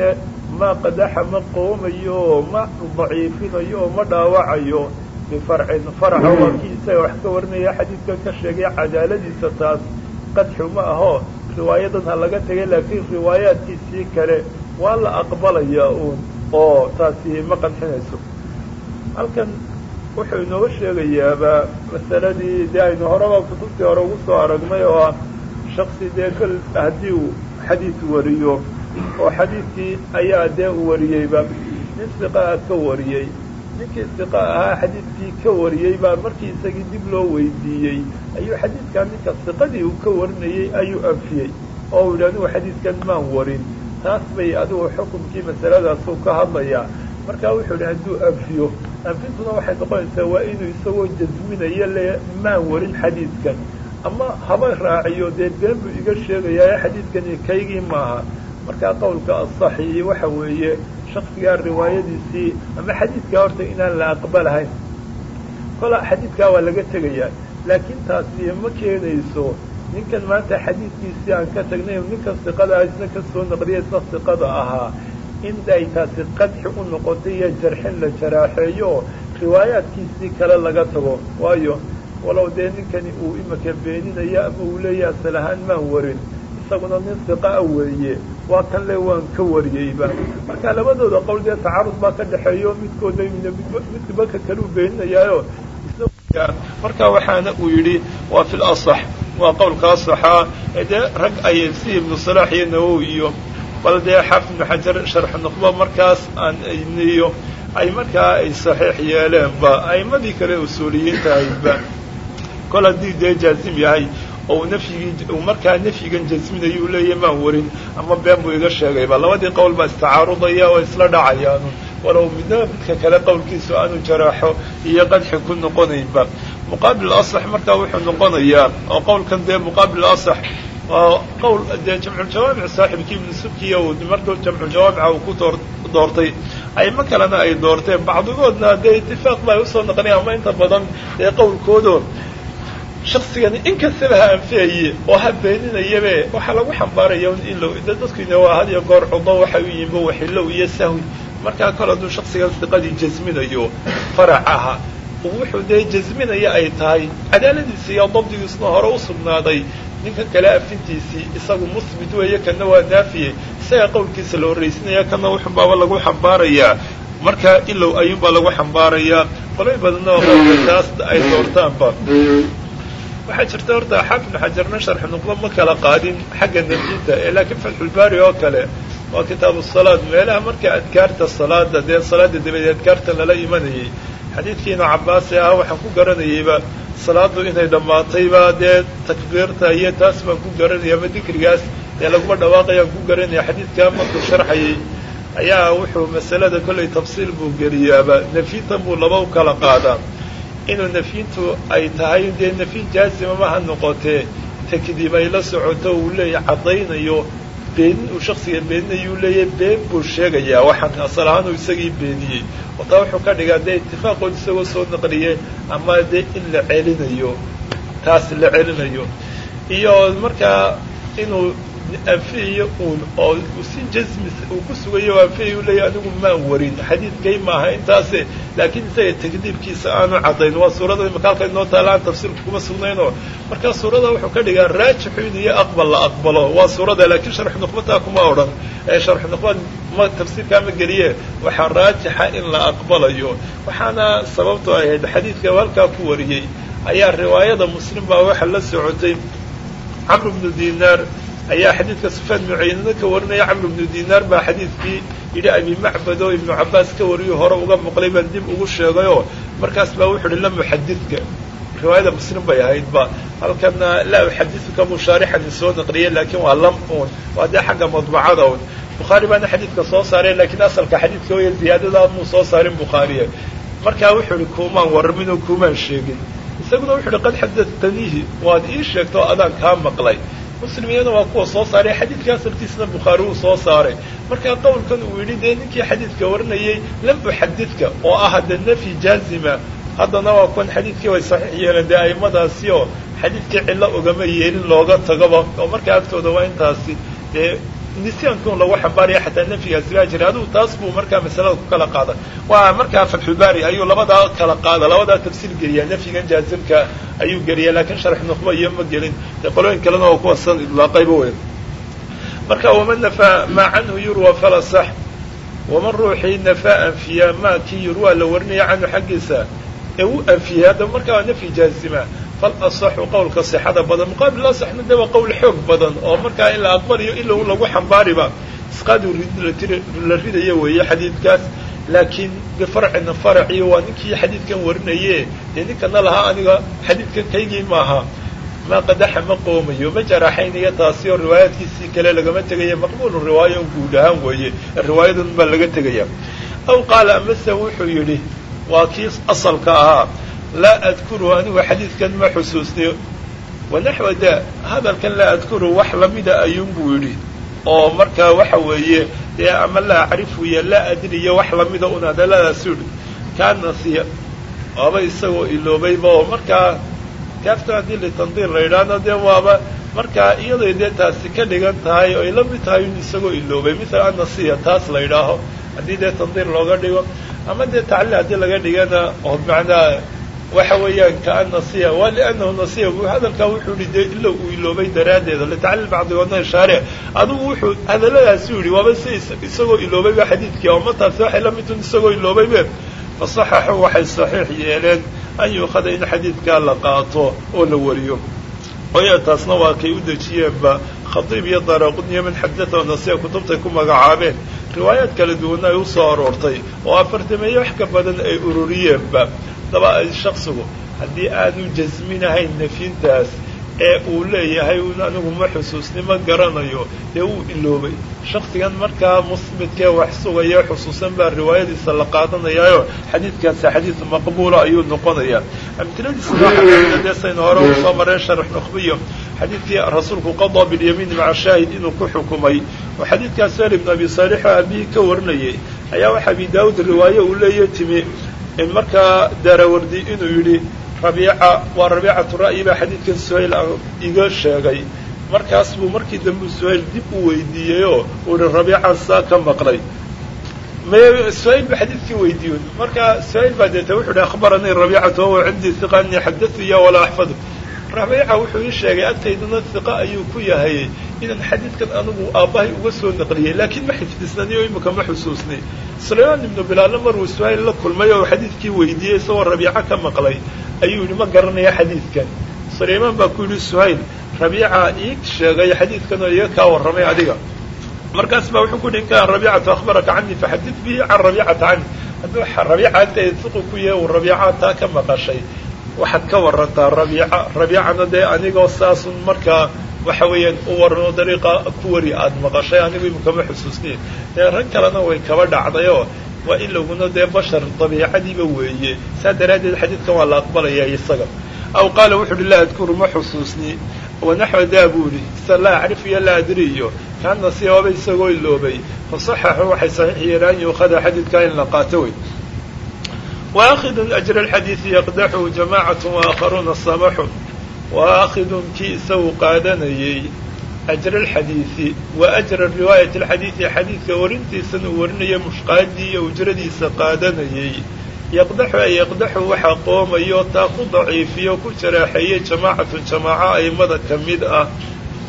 ma qadaxa ma qoomayo ma daciifinayo oo ma dhaawacayo. Bifarcin faraca waa kii isaga wax ka warinaya xadiidka ka sheegay cadaaladiisa taas. Qadxu ma aho. Riwaayadan ha laga tegay laakiin riwaayaadkiisii kale waa la aqbalayaa uun. Oo taasi ma qanxinayso halkan wuxuu inooga sheegayaaba masaladii dee aynu horeba kutubtii hore ugu soo aragnay oo ah shaksi dee kol haddii uu xadiid wariyo oo xadiidkii ayaa dee u wariyeyba nin siqa aad ka wariyey. Ninkii siqa ahaa xadiidkii ka wariyey baa markii isagii dib loo weydiiyey ayuu xadiidkaa ninka siqadii uu ka warinayey ayuu anfiyey oo u yidhi anigu xadiidkan maan warin taas bay adigu xukumkii masaladaasuu ka hadlayaa. Markaa wuxuu yidhi hadduu anfiyo anfintuna waxay noqonaysaa waa inuu isagoo jasminayo le maan warin xadiidkan. Ama haba raaciyo dee been buu iga sheegayaa xadiidkani kaygii maaha. Markaa qowlka asaxi waxa weeye shaksigaa riwaayadiisii ama xadiidkaa horta inaan la aqbalahayn. Kola xadiidkaa waa laga tegayaa laakiin taasi ma keenayso ninkan maanta xadiidkiisii aan ka tagnay ninka siqada isna ka soo naqliya isna siqada ahaa in ay taasi qadxi u noqotay iyo jarxin la jaraaxeeyo riwaayaadkiisii kale laga tago. Waayo walow dee ninkani uu imika beeninayo ama uu leeyaha asal ahaan maan warin. Isaguna nin siqaa weeye. Waa kan le waan ka wariyeyba marka labadooda qowl dee tacaarud baa ka dhexeeyo midkooda midba ka kale u beeninayaayo. Marka waxaana uu yidhi waa fi lasax waa qowlka asaxaa dee rag ay si ibnu salaax iyo nawowi iyo bal dee xaafid ibnu xajar sharxu nuqba markaas aan niyo ay markaa ay saxiix yeeleenba a'imadii kale usuuliyiinta ahaydba kol haddii dee jaazim yahay oo nafyigii markaa nafyigan jasminayo uu leeyahy maan warin ama been buu iga sheegayba labadii qowl baa istacaarudaya oo isla dhacayaanu walow midnaba midka kale qowlkiisu aanu jaraaxo iyo qadxi ku noqonaynba muqaabil asax markaa wuxuu noqonayaa oo qowlkan dee muqaabil asax waa qowl dee jamculjawaamic saaxibkii ibnu subkiya uu markuu jamculjawaamica uu ku door doortay. Ayma kalena ay doorteen bacdigoodna dee itifaaq ba ay u soo noqonaya ama inta badan dee qowlkoodo shaksigani inkastaba ha anfiyaye oo ha beeninayabe waxaa lagu xambaaraya in lo de dadkiina waa had iyo goor cudo waxa u yimba waxilow iyo sahwi markaa kale hadduu shaksigan siqadii jasminayo farac aha wuxuu dee jasminaya ay tahay cadaaladiisa iyo dabdigiisna hore u sugnaaday ninka kale afintiisii isagu musbit weeye kana waa naafiyey isaga qowlkiisa la horraysinaya kana wuxunbaaba lagu xambaarayaa. Markaa ilow ayuunbaa lagu xambaarayaa. Qolay badanna taas ay doortaanba. Waxaa jirta horta xaafid ibnu xajarna sharxu nuqdo ma kala qaadin xagga nafyinta ee laakiin fatxulbaari oo kale waa kitaabu salaad. Meelaha marka adkaarta salaada dee salaada dabadeed adkaarta lala imanayay xadiidkiina cabaasi ah waxaan ku garanayayba salaadu inay dhammaatayba dee takbiirta iyo taas baan ku garanaya ama dikrigaas dee laguma dhawaaqayaan ku garanaya xadiidkaa markuu sharxayay ayaa wuxuu masalada kollay tafsiil buu geliyaaba. Nafyintan buu laba u kala qaadaa. Inuu nafyintu ay tahay dee nafyin jaazima maha noqotee. Takdiib ay la socoto uu leeyahy caddaynayo beenin uu shaksiga beeninayuu leeyahy been buu sheegayaa waxaan asal ahaan uu isagii beeniyey oo taa wuxuu ka dhigaa dee itifaaqood isagoo soo naqliyey ama dee in la celinayo taas la celinayo iyo markaa inuu anfiyayo uun oo si jasmi uu ku sugayo anfiyayu leeyahy anigu maan warin xadiidkay maaha intaase laakiin isaga takdiibkiisa aanu caddayn waa suurada imaka halka inoo taala aan tafsiirka kuma sugnaynoo markaa suurada wuxuu ka dhigaa raajixu in iyo aqbal la aqbalo waa suurada laakiin sharxu nuqbataa kuma odhan sharxu nuqbad ma tafsiirkaa ma geliye waxaa raajixa in la aqbalayo waxaana sababto ahayd xadiidka halkaa ku wariyey ayaa riwaayada muslim baa waxa la socotay camr bnu dinaar ayaa xadiidka sufyaan ibnu ka warinaya camr ibnu dinaar baa xadiidkii yidhi abi macbad oo ibnu cabbaas ka wariyo hore uga maqlay baan dib ugu sheegayoo markaas baa wuxu uhi la muxadidka. Riwaayada muslim bay ahaydba halkana laa uxadiduka mushaarixani soo naqliyay laakiin waa lam un waa dee xagga madbacada un bukhaari baana xadiidka soo saaray laakiin asalka xadiidka waya ziyaadada muu soo saarin bukhaariye markaa wuxuu ihi kuumaan warramin oo kuumaan sheegin isaguna wuxu uhi qad xadadtaniihi waad ii sheegto adaan kaa maqlay muslim iyana waa kuwa soo saaray. Xadiidka asalkiisna bukhaari soo saaray. Markaa qowlkan uu yidhi dee ninkii xadiidka warinayay lam uxadidka oo ah hadda nafyi jaazima. Haddana waa kuwan xadiidkii way saxiix yeeleen dee aimadaasi oo xadiidkii cillo ugama yeelin looga tagoba oo markaa agtooda waa intaasi dee nisyaankuun lagu xambaaraya xataa nafyigaasi baa jira adigu taas buu markaa masalada ku kala qaada. Waa markaa fatxulbaari ayuu labadaa kala qaada labadaa tafsiir geliyaa nafyigan jaazimka ayuu geliyaa laakiin sharx nuqba iyo ma gelin. Dee qolooyin kalena oo kuwa san idlaaqayba weyn. Marka waman nafaa maa canhu yurwa fala sax waman ruuxii nafaa anfiya maa kii yurwaa la warinaya canhu xaggiisa. Ee u anfiyey haddaba markaa nafyi jaazima fal asaxu qowlka sixada badan muqaabil asaxna de waa qowl xoog badan oo markaa in la aqbaliyo in lagu xambaariba isqaadu la ridayo weeye xadiidkaas laakiin bifarcina faraci waa ninkii xadiidkan warinaye dee ninkana lahaa aniga xadiidkan kaygii maaha. Ma qadaxa ma qoomayo ma jaraxaynayo taasi oo riwaayaadkiisii kale lagama tegaya maqbuulu riwaayo guud ahaan weeye riwaayadan baa laga tegaya. Aw qaala amase wuxuu yidhi waa kii asalka ahaa laa adkuru anigu xadiidkan ma xusuusnayo wanaxwa da hadalkan laa adkuru wax lamida ayuun buu yidhi oo markaa waxa weeye dee ama laa acrifu iyo laa adriyo wax lamida un hadalladaasu yidhi kaanasiya waaba isagoo iloobayba oo markaa kaafta haddii litandiir la yidhaahdo dee waaba markaa iyaday dee taasi ka dhigan tahay oo ay la tahay in isagoo iloobay mithal anasiya taas la yidhaaho haddii dee tandiir looga dhigo ama dee tacliil haddii laga dhigana oo macnaa waxa weeyaan kaan nasiya waa liannahu nasiya hadalkaa wuxuu yihi dee ila uu iloobay daraaddeeda litacliil bacdigoodna ishaare adigu wuxuu hadalladaasu yidhi waaba si isagoo iloobayba xadiidkii oo ma taasi waxay la mid tun isagoo iloobaybe fasaxaxuu waxay saxiix yeeleen an yuukhada in xadiidkaa la qaato oo la wariyo. Oya taasna waa kay u dejiyeenba khadiib iyo daraquniyo min xadatahu nasiya kutubtay ku magacaabeen. Riwaayaad kala duwanna ay u soo aroortay oo afartameeye wax ka badan ay ururiyeenba daba shaksigu haddii aanu jasminahayn nafyintaas ee uu leeyahay anigu ma xusuusni ma garanayo dee wuu iloobay shaksigan markaa musbidkee wax sugaya xusuusan baa riwaayadiisa la qaadanayaayo xadiidkaasi xadiid maqbuula ayuu noqonayaa amtiladiisa waxaa dee saynu hore u soo mareen sharax nukhbiyo xadiidkii rasuulku qadaa bilyamiini maca shaahid inuu ku xukumay oo xadiidkaas sahel ibn abi saalixo aabihii ka warinayay ayaa waxa abi daawud riwaaye uu leeya timi markaa daarawardi inuu yidhi rabiica waa rabiicatu ra'yi baa xadiidkan suhayl iga sheegay. Markaas buu markii dambe suhayl dib u weydiiyeyoo uu yihi rabiican saa ka maqlay. Suhayl ba xadiidkii weydiiyo marka suhayl baa deeta wuxu uhi akhbaranii rabiicatu wahuwa cindii hiqa anii xadatu iya walaa axfadu rabiica wuxuu ii sheegay agtaydana hiqa ayuu ku yahay inaan xadiidkan anigu aabbahay uga soo naqliyey laakiin ma xifdisnaniyo imika ma xusuusnay. Sulaymaan ibnu bilaalna maruu suhayl la kulmay oo xadiidkii weydiiyey isagoo rabiica ka maqlay ayuu yidhi ma garanaya xadiidkan. Sulaymaan baa ku yidhi suhayl rabiica ii sheegay xadiidkan oo iga kaa warramay adiga. Markaas baa wuxuu ku yidhi in kaan rabiicatu akhbaraka canii faxadid bihi can rabiicata cani hadduu rabiica agteeda siqu ku yahay uu rabiica taa ka maqashay waxaad ka warantaa rabiica rabiicana dee anigoo saasun markaa waxa weeyaan u warano dariiqa ku wari aad maqashay anigu imikama xusuusniye dee rag kalena way kaba dhacdayoo waa in laguna dee bashar dabiicadiiba weeye. Saa daraaddeed xadiidkan waa la aqbalaya isaga. Aw qaala wuxu uhi laa adkuru ma xusuusni. Wanaxwa daa buu ihi sa laa acrifu iyo laa adri iyo kaana siyaaba isagoo iloobay. Fasaxaxu waxay saxiix yeeleen an yuukhada xadiidkaa in la qaato wey waakhidun ajra alxadiidi yaqdaxu jamaacatu waakharuuna samaxu waakhidun kii isagu qaadanayey ajra alxadiidi wa ajra riwaayati alxadiidi xadiidka warintiisana uu warinaya mushqaadii iyo ujradiisa qaadanayey yaqdaxu ay yaqdaxu waxaa qoomayo taa ku daciifiyo ku jaraaxeeyey jamaacatun jamaaco aimada ka mid ah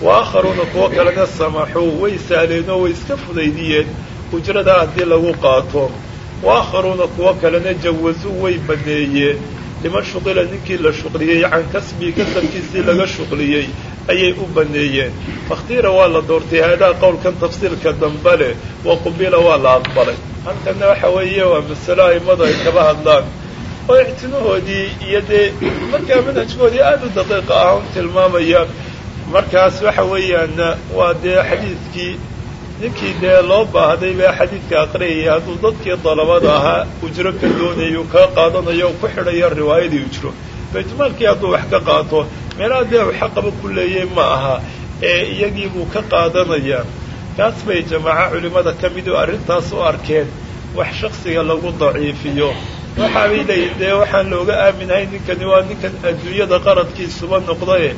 wa aakharuuna kuwo kalena samaxuu way sahleenoo way iska fudaydiyeen ujradaa haddii lagu qaato wa aakharuuna kuwo kalena jawasuu way baneeyeen liman shuqila ninkii la shuqliyey can kasbii kasabkiisii laga shuqliyey ayay u baneeyeen fakhtiira waa la doortay haadaa qowlkan tafsiilka dambe leh wa qubila waa la aqbalay halkana waxa weeye waa masalo aimadu ay kaba hadlaan oo ictinahoodii iyo dee markaa manhajkoodii aada u daqiiqa ah un tilmaamaya markaas waxa weeyaan waa dee xadiidkii ninkii dee loo baahday baa xadiidka aqriyaya hadduu dadkii dalabada ahaa ujro ka doonayo kaa qaadanayo ku xidhayo riwaayadii ujro. Baytmaalkii hadduu wax ka qaato meelaha dee xaqaba ku leeyay ma aha ee iyagii buu ka qaadanayaa kaas bay jamaaco culimmada ka mid oo arrintaas u arkeen wax shaksiga lagu daciifiyo. Waxaabay leeyihiin dee waxaan looga aaminahay ninkani waa ninkan adduunyada qaradkiisuba noqdaye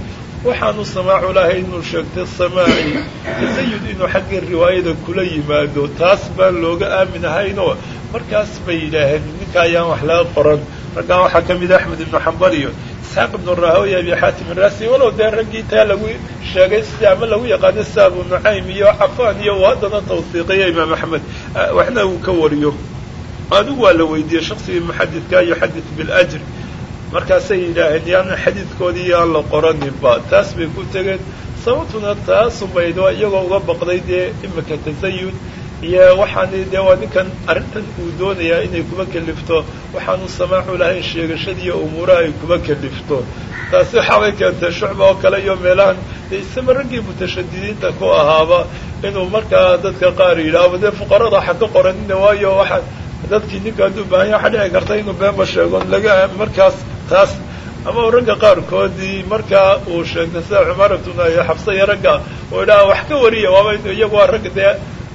waxaanu samaacu lahay inuu sheegtay samaaci tasayud inuu xaggii riwaayada kula yimaado. Taas baan looga aaminahaynoo markaas bay yidhaaheen ninka ayaan wax laga qoran. Raggaan waxaa ka mid axmed ibnu xambal iyo isxaaq ibnu rahawey abi xaatim irasi walow dee raggii taa lagu sheegay si ama lagu yaqaano si abu nucaym iyo cafaan iyo uu haddana tawsiiqiya imaam axmed. Waxna uu ka wariyo. Adigu waa la weydiiyey shaksigii muxadidka yuxadid biljr markaasay yidhaaheen yaana xadiidkoodii yaan la qoraninba taas bay ku tegeen. Sababtuna taasunbayd waa iyagoo uga baqday dee imika tasayud iyo waxaan dee waa ninkan arrintan uu doonayaa inay kuma kelifto. Waxaanu samaaxu lahayn sheegashadiiyo umuuraha ay kuma kelifto. Taasi waxaabay keentay shucba oo kale iyo meelahan. Isaba raggii mutashadidiinta ku ahaaba inuu markaa dadka qaar yidhaahdo dee fuqarada waxa ka qoranina waayo waxaa dadkii ninka hadduu baahanya waxaa dhici karta inuu beenba sheego laga markaas taas ama ragga qaarkoodii markaa uu sheegtay sida iyo xabsa iyo ragga uu idhaha wax ka wariya waaba iyagu waa rag dee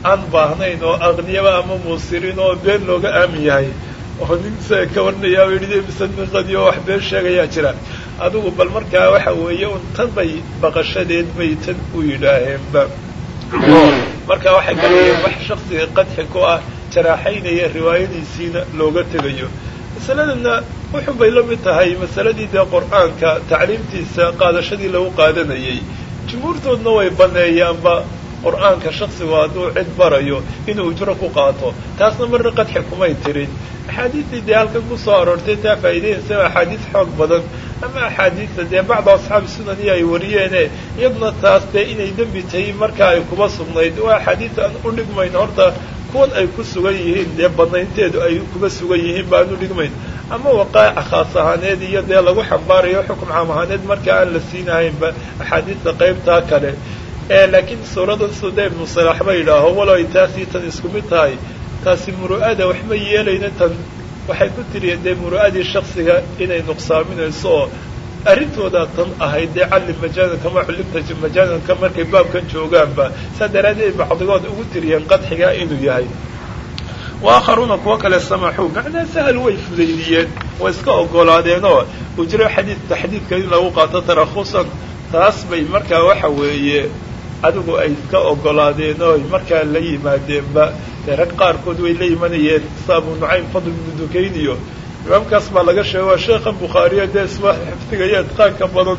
aan baahnayn oo aqniyaba ama muusiriin oo been looga aamin yahay. Oo nin isaga ka warinayaa niqadii oo wax been sheegayaa jira. Adigu bal markaa waxa weeye un tan bay baqashadeed bay tan u yidhaaheenba. Markaa waxay ka dhigeen wax shaksiga qadxi ku ah jaraaxaynaya riwaayadiisiina looga tegayo. Masaladana wuxun bay la mid tahay masaladii dee qur'aanka tacliimtiisa qaadashadii lagu qaadanayay. Jumhuurtoodna way baneeyaanba qur'aanka shaksigu hadduu cid barayo inuu ujro ku qaato. Taasna marna qadxi kumay tirin axaadiistii dee halkan ku soo aroortay taa faa'iidaynaysaba axaadiis xoog badan ama axaadiista dee bacda asxaabi sunaniya ay wariyeene iyaduna taas dee inay dembi tahay markaa ay kuma sugnayd. Waa axaadiis aan u dhigmayn horta kuwan ay ku sugan yihiin dee badnaynteedu ay kuma sugan yihiin baan u dhigmayn. Ama waqaa'ica khaas ahaaneed iyo dee lagu xambaarayo xukum caam ahaaneed markaa aan la siinahaynba axaadiista qaybtaa kale. Laakiin suuradan suda ibnu salaax ba yidhaaho walow ay taasii tan isku mid tahay taasi muru'ada waxma yeelayna tan waxay ku tiriyeen dee muru'adii shaksiga inay nuqsaaminayso oo arrintooda tan ahayd dee callim majaananka ma cullimta majaananka markay baabkan joogaanba saa daraaddeed bacdigood ugu tiriyeen qadxiga inuu yahay. Waakharuuna kuwo kale samaxuu macnaa sahal way fudaydiyeen way iska ogolaadeenoo ujro xadiid taxdiidka in lagu qaato tarakhusan taas bay markaa waxa weeye adigu ay iska ogolaadeen markaa la yimaadeenba dee rag qaarkood way la imanayeen. Sida abu nucaym fadl ibnu dukayn iyo imaamkaas baa laga sheegay waa sheekha bukhaariya dee isma xifdigayo itqaanka badan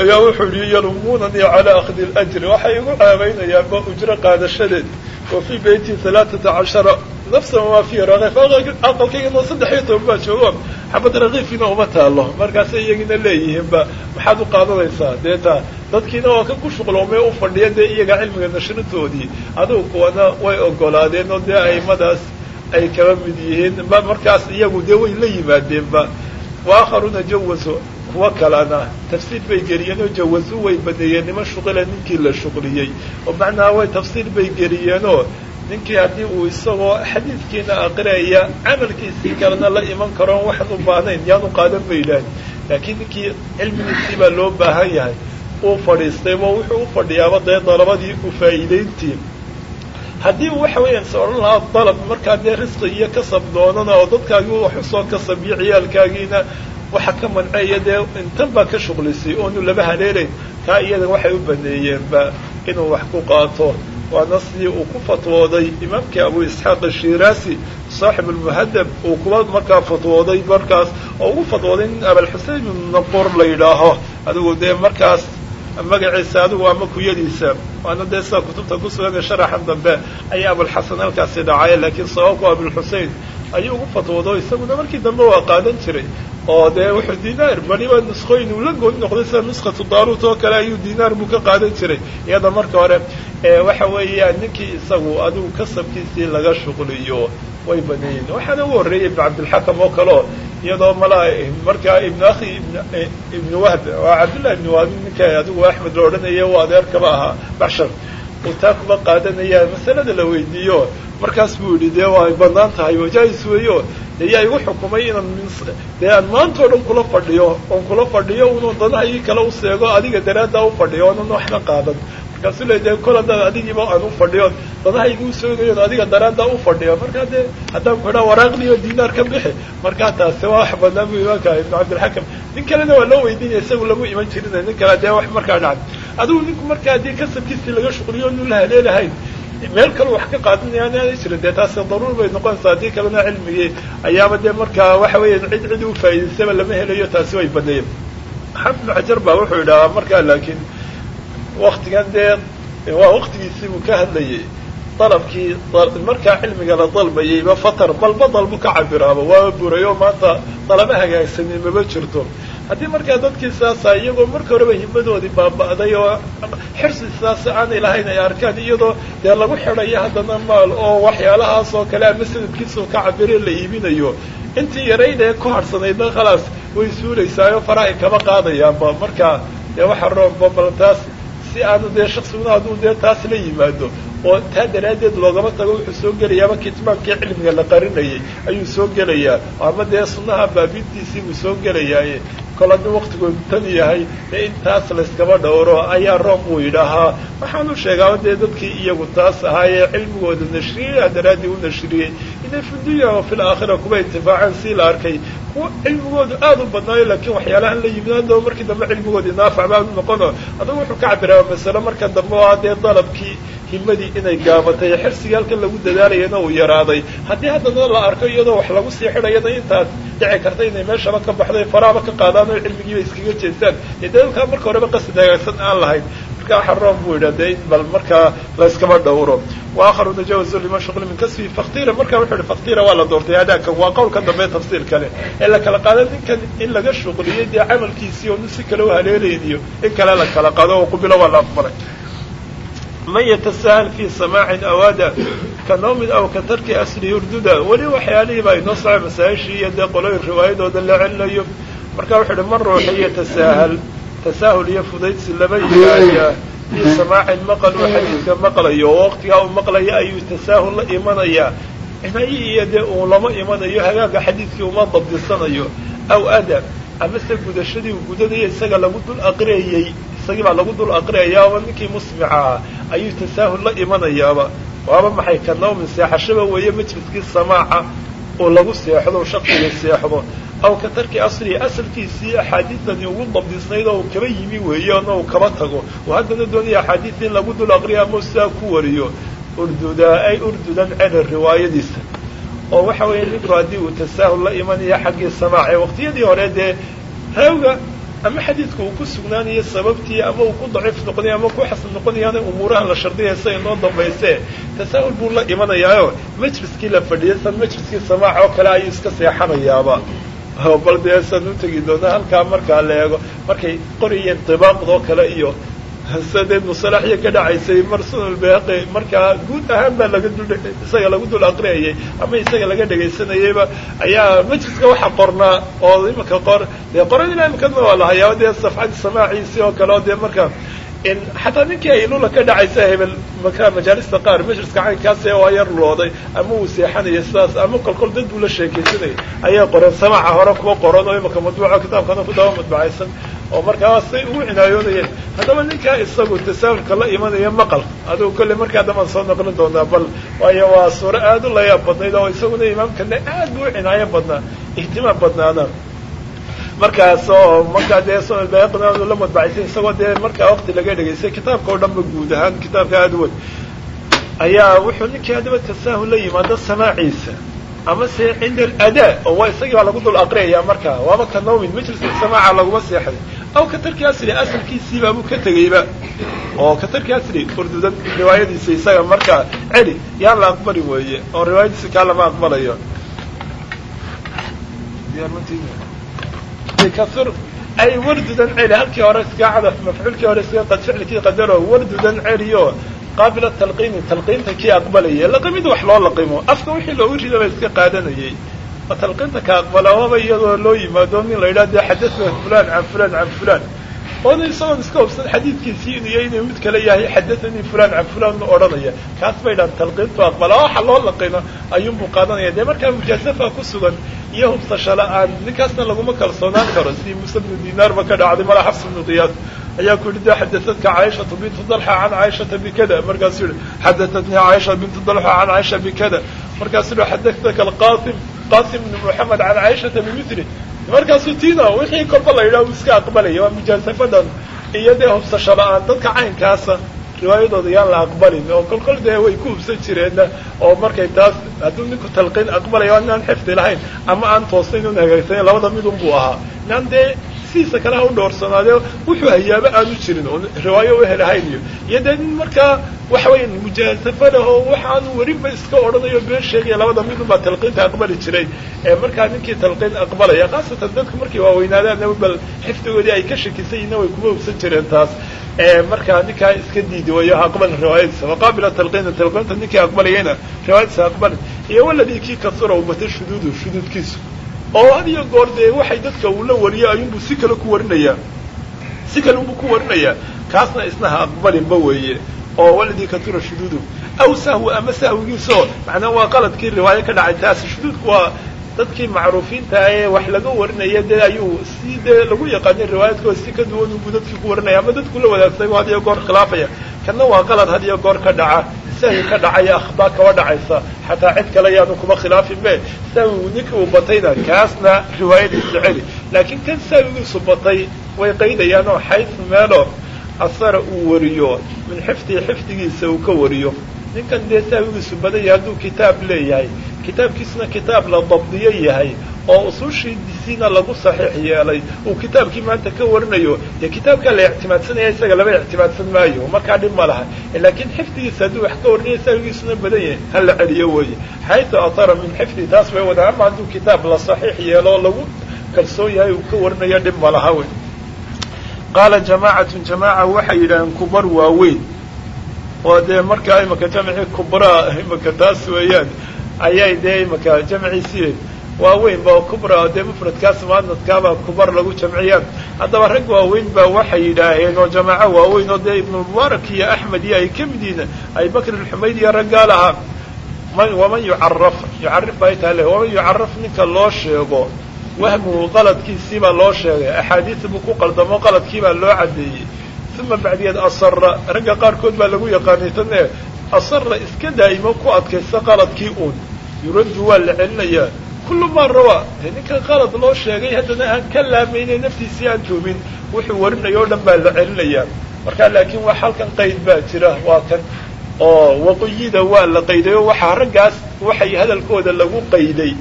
ayaa wuxuu yihi yalumuunanii calaa akhdi اljri waxay igu caabaynayaanba ujro qaadashadeed. Wa fii beyti alaaata cashara. Nafsan waa fi rakiif aqalkaygana saddex iyo toban baa joogo. Xabad rakiifkiina uma taalo markaasay iyagina leeyihiinba maxaad u qaadanaysaa. Dee taa dadkiina waa ka ku shuqloomay u fadhiya dee iyaga cilmiga nashrintoodii. Adigu kuwana way ogolaadeen oo dee aimadaas ay kaba mid yihiin. Markaas iyagu dee way la yimaadeenba waakharuuna jawaso kuwa kalena tafsiir bay geliyeen oo jawazu way baneeyeen niman shuqila ninkii la shuqliyey. Oo macnaha way tafsiir bay geliyeenoo ninkii haddii uu isagoo xadiidkiina aqriyaya camalkiisii kalena la iman karoon waxaan u baahnayn yaanu qaadan ba yidhaahn laakiin ninkii cilmigiisii baa loo baahan yahay. Uu fadhiistay oo wuxuu u fadhiyaaba dee dalabadii u faa'iideyntii haddii waxa weeyaan se odhan lahaa dalab markaa dee risqi iyo kasab doonana oo dadkaagii wax u soo kasab iyo ciyaalkaagiina waxa ka manceeya dee intan baa ka shuqlisay oonu laba haleelayn kaa iyada waxay u baneeyeenba inuu wax ku qaato. Waana sidii uu ku fatwooday imaamkii abu isxaaq ashiraasi saaxib almuhadab uu kuwa markaa fatwooday markaas oo ugu fatwooday in abalxusein ibnu naqur la yidhaaho. Adigu dee markaas magaciisa adigu ama kuyadiisa waana dee sida kutubta ku sugan sharaxan dambe ayaa abulxasan halkaasi dhacay laakiin sababku abilxusein ayuu ugu fatwoodo isaguna markii dambe waa qaadan jiray. Oo dee wuxuu dinaar baliba nuskooyin uu la gooni noqday sida nuskatu daaruut oo kale ayuu dinaar buu ka qaadan jiray. Iyada marka hore waxa weeyaan ninkii isagu adigu kasabkiisii laga shuqliyo way baneeyeen waxaana ugu horreeyay ibnu cabdilxakam oo kaleo iyadoo malaa markaa ibnu akhi ibnu wahb cabdillahi ibnu wahb ninka adigu axmed la odhanaya u adeerkaba ahaa bashar uu taa kuba qaadanaya masalada la weydiiyo. Markaas buu yidhi dee waa bannaan tahay? Wajaais weeyo. Dee yaa igu xukumay inaan dee aan o dhan kula fadhiyo oon kula fadhiyo unu danahayii kale u seego adiga daraaddaa u fadhiyo oonan waxna qaadan markaasuu le dee kol haddaan adigiiba aan u fadhiyo danahaygi u soogayo adiga daraaddaa u fadhiyo markaa dee haddaan ku idhaa waraaqdiyo dinaar ka bixi markaa taasi waa wax banaan buu imaanka ibnu cabdilxakam nin kalena waa loo weydiinaya isagu lagu iman jirin nin kale dee wax markaa dhacay adigu ninku markaa haddii kasabkiisii laga shuqliyo nu la haleelahayn meel kale wax ka qaadanayaan aanay jirin dee taasi daruur bay noqonaysaa haddii kalena cilmigii ayaaba dee markaa waxa weeyaan cid cid u faa'idaysaba lama helayo taasi way baneeyeen xafid xajar baa wuxuu idhahaa markaa laakiin waktigan dee waa waktigiisii buu ka hadlayay. Dalabkii markaa cilmiga la dalbayayba fatar balba dalbu ka cabiraaba waaba burayo maanta dalaba hagaagsanin maba jirto. Haddii markaa dadkii saasa iyagoo marka horeba himadoodii baaba'day oo xirsi saas aanay lahayn ay arkaan iyadoo dee lagu xidhayo haddana maal oo waxyaalahaas oo kale ama sanadkiisao ka cabire la iibinayo. Intii yarayn ee ku harhsanaydna khalaas way suulaysaayo farahay kama qaadayaanba marka dee waxa roobba bal taas si aanu dee shaksiguna hadduu dee taas la yimaado oo taa daraaddeed loogama tago wuxuu soo gelayaa ama kitmaankii cilmiga la qarinayay ayuu soo gelayaa ama dee sunnaha baabintiisii buu soo gelayaaye kol hadduu waktigood tan yahay dee in taas layskaba dhowro ayaa room uu yidhaahaa. Waxaanu sheegaa dee dadkii iyagu taas ahaayee cilmigooda nashriyaya daraaddii u nashriyey inay fi dunya wa fi kuba intifaaceen sii la arkay. Kuwa cilmigoodu aada u badnaayo laakiin waxyaalahan la yimid markii dambe cilmigoodii naafac u noqono. Adugu wuxuu ka cabiraa masale marka dambe oo dee dalabkii himadii inay gaabatay xirsigii halkan lagu dadaalayana uu yaraaday. Haddii haddana la arko iyadoo wax lagu sii xidhayana intaas dhici karta inay meeshaba ka baxday faraaba ka qaadaan oo cilmigiiba iskaga jeestaan ee dadalkaa marka horeba qasad hagaagsan aan lahayn marka waxa room buu yidha dee in bal markaa layskama dhowro. Wa akharu najawazu liman shuqli min kasbi faktira marka wuxuu yihi faktira waa la doortay adaankan waa qowlka dambe tafsiir kale. Ee la kala ninkan in laga shuqliyey dee camalkiisii oo si kale u haleelayniyo in kale la qaado oo qubilo waa la aqbalay. Man yatasahal fi samaacin awaada ka nawmin aw ka tarki asli urduda weli waxyaalihii baa inoo soco masaa'ishii iyo dee qolooyin riwaayadooda la celinayo marka wuxuu uhi man ruuxa yatasaahal tasaahul iyo fudaydsi laba yimaaya fii samaacin maqal uu xadiidka maqlayo oo waqtigaa uu maqlaya ayuu tasaahul la imanayaa cinayi iyo dee uu lama imanayo hagaaga xadiidkii uma dabdisanayo aw ada amase gudashadii uu gudanaya isaga lagu dul aqriyayey isagii baa lagu dul aqriyayaa ama ninkii musmica ayuu tasaahul la imanayaaba. Waaba maxay ka nawmin seexashaba weeye majliskii samaaca oo lagu seexdo shaksiga seexdo aw ka tarki aslihi asalkiisii axaadiidtani ugu dabdisnayd oo kaba yimi weeye ona uu kaba tago. Oo haddana doonaya axaadiidta in lagu dul aqriya ama sidaa ku wariyo urdudaa ay urdudan ceder riwaayadiisa. Oo waxa weeye ninku haddii uu tasaahul la imanaya xaggii samaace waqtiyadii hore dee raawga ama xadiidka uu ku sugnaanayo sababtii ama uu ku daciif noqonaya ama ku xasan noqonayaana umuurahan la shardiyaya sa inoo dambayse tasaahul buu la imanayaayo. Majliskii la fadhiyay san majliskii samaac oo kale ayuu iska seexanayaaba bal dee u tegi doona halkaa markaa la eego markay qorayeen dibaaqdoo kale iyo sadeed musalaxya ka dhacaysay mar markaa guud ahaan baa laga dul isaga lagu dul aqriyayay ama isaga laga dhegaysanayayba ayaa majliska waxa qornaa oo imika qor dee qoradina imikana waa la hayaa dee safxadii samaaciisii oo kale oo dee marka in xataa ninkii ay lula ka dhacaysa hebel majaalista qaar majliska caynkaase waa yar looday ama uu seexanaya sidaas ama kolkol dad buu la sheekaysanayay ayaa qoreen samaaca hore kuwa qoran oo imika madbuuca kitaabkana ku daba madbacaysan oo markaa say ugu cinaayoonayeen. Haddaba ninkaa isagu tasaahulka la imanaya maqal adugu kolley markaa damaan soo noqlin doonaa bal waayo waa suuro aad u layaab badnayd oo isaguna imaamkana aad buu cinaayo badnaa ihtimaam badnaana markaas oo markaa dee sunalbayaqina la madbacaysan isagoo dee markaa waqti laga dhegaystay kitaabka oo dhan ba guud ahaan kitaabka aada weyn ayaa wuxuu ninkii haddaba tasaahul la yimaado samaaciisa ama se cinda aladaa oo waa isagii baa lagu dul aqriyaya markaa waaba ka nawmin majliska samaaca laguma seexday. Aw ka tarki asli asalkiisii baabuu ka tegeyba oo ka tarki asli urdudan riwaayadiisa isaga markaa celi yaan la aqbali weeye. Oo riwaayadiisa kaa lama aqbalayo kasur ay wardudan celi halkii hore iska cadaf mafcuulkii hore iska qad ficilkii qadaro wardudan celiyo qaabila talqiini talqiinta kii aqbalayay laqimid wax loo laqimo afka wixii loogu ridaba iska qaadanayay oo talqiinta ka aqbala waaba iyadoo loo yimaado nin la yidhaha dee xadathana fulan can fulan can fulan oona isagoon iska hubsan xadiidkiisii inuu yahay inuu mid kale yahay xadathanii fulan can fulan nu odhanaya. Kaas bay dhahan talqiintu aqbala. Waxa loo laqimo ayuunbuu qaadanaya. Dee markaa mujaasafa ku sugan iyo hubsasho la'aan ninkaasna laguma kalsoonaan karo. Sidii muuse bnu dinaarba ka dhacday mala xafs bnu qiyaas ayaa ku yidhi de xadathadka caaishatu bintu dalxa can caaishata bikada. Markaasuu yihi xadahatnii caaisha bintu dalxa can caaisha bikada. Markaasuu yihi xadathaka alqasim qasim bnu moxamed can caaishata bimithli markaasuu tiina wixii kolba la yidhaha uu iska aqbalaya waa mujaasafadan iyo dee hubsasho la'aan dadka caynkaasa riwaayadooda yaan la aqbalin oo kol kol dee way ku hubsan jireenna oo markay taas hadduu ninku talqiin aqbalaya inaan xifdi lahayn ama aan toosnayn un hagaagsanen labada midun buu ahaa. Inaan dee sidiisa kale ha u dhowrsanaadee wuxuu hayaaba aanu jirin oo riwaayo u helahayn iyo iyo dee nin markaa waxa weya mujaasafo leh oo waxaanu weliba iska odhanayo been sheegaya labada midunbaa talqiinta aqbali jiray. Ee markaa ninkii talqiin aqbalaya khaasatan dadku markay waaweynaadaan bal xifdigoodii ay ka shakisayiinna way kuma ogsan jireen taas. Markaa ninkaa iska diidi wayo ha aqbalin riwaayadiisa waqaabila talqiina talqiinta ninkii aqbalayayna riwaayadiisa aqbalin. Iyo waladii kii kasura umata shuduudu shuduudkiisu oo had iyo goor dee waxay dadka uu la wariyo ayuunbuu si kale ku warinayaa si kale unbuu ku warinayaa kaasna isna ha aqbalinba weeye. Oo waladii kasura shuduudu. Aw sahwi ama sahwigiisoo macnaa waa qaladkii riwaayo ka dhacay taasi shuduudku waa dadkii macruufiinta ee wax laga warinaya dee ayuu si dee lagu yaqaanay riwaayadkooda si ka duwan unbuu dadkii ku warinaya. Ama dadku la wadaagtay had iyo goor khilaafaya kanna waa qalad had iyo goor ka dhaca. Sahwi ka dhacaya akhbaar kaba dhacaysa. Xataa cid kale yaanu kuma khilaafin be sahwigu ninkii uu batayna kaasna riwaayadiisa celi. Laakiin kan sahwigiisu batay way qaydayaan oo xaysu meelo asara uu wariyo. Min xifdihi xifdigiisa uu ka wariyo ninkan dee sahwigiisu badan yahay hadduu kitaab leeyahay kitaabkiisna kitaab la dabdiyo yahay oo usuushiisiina lagu saxiix yeelay uu kitaabkii maanta ka warinayo dee kitaabkaa la ictimaadsanaya isaga lama ictimaadsan maayo markaa dhib ma laha. Laakiin xifdigiisa hadduu wax ka warinayo sahwigiisuna badan yahay ha la celiyo weeye. Xaytu atara min xifdi taas bay wadaan ama hadduu kitaab la saxiix yeelo lagu kalsoon yahay uu ka warinayo dhib ma laha wey qaala jamaacatun jamaaca waxay yidhaaheen kubar waaweyn oo dee markaa imaka jamcii kubraa imaka taas weeyaan ayay dee imaka jamciisii waaweyn ba kubra dee mufradkaas muanadkaabaa kubar lagu jamciyaan. Haddaba rag waaweyn baa waxay yidhaaheen oo jamaaco waaweyn oo dee ibnulmubaarak iyo axmed iyo ay ka mid yihiin abibakr alxumayd iyo raggaa lahaa man waman yucaraf yucarif baa taale waman yucaraf ninka loo sheego wahmuhu qaladkiisiibaa loo sheegay axaadiis buu ku qaldamo qaladkiibaa loo caddeeyey uma bacdigeed asara ragga qaarkood baa lagu yaqaanay tane asara iska daa'imo ku adkaysta qaladkii uun yuraddu waa la celinayaa kullu maa rawaa ninkan qalad loo sheegay haddana aan ka laamayne naftiisii aan joogin wuxuu warinayo o dhan baa la celinayaa marka laakiin wax halkan qayd baa jira waa kan oo waqiyida waa la qayday oo waxaa raggaas waxay hadalkooda lagu qayday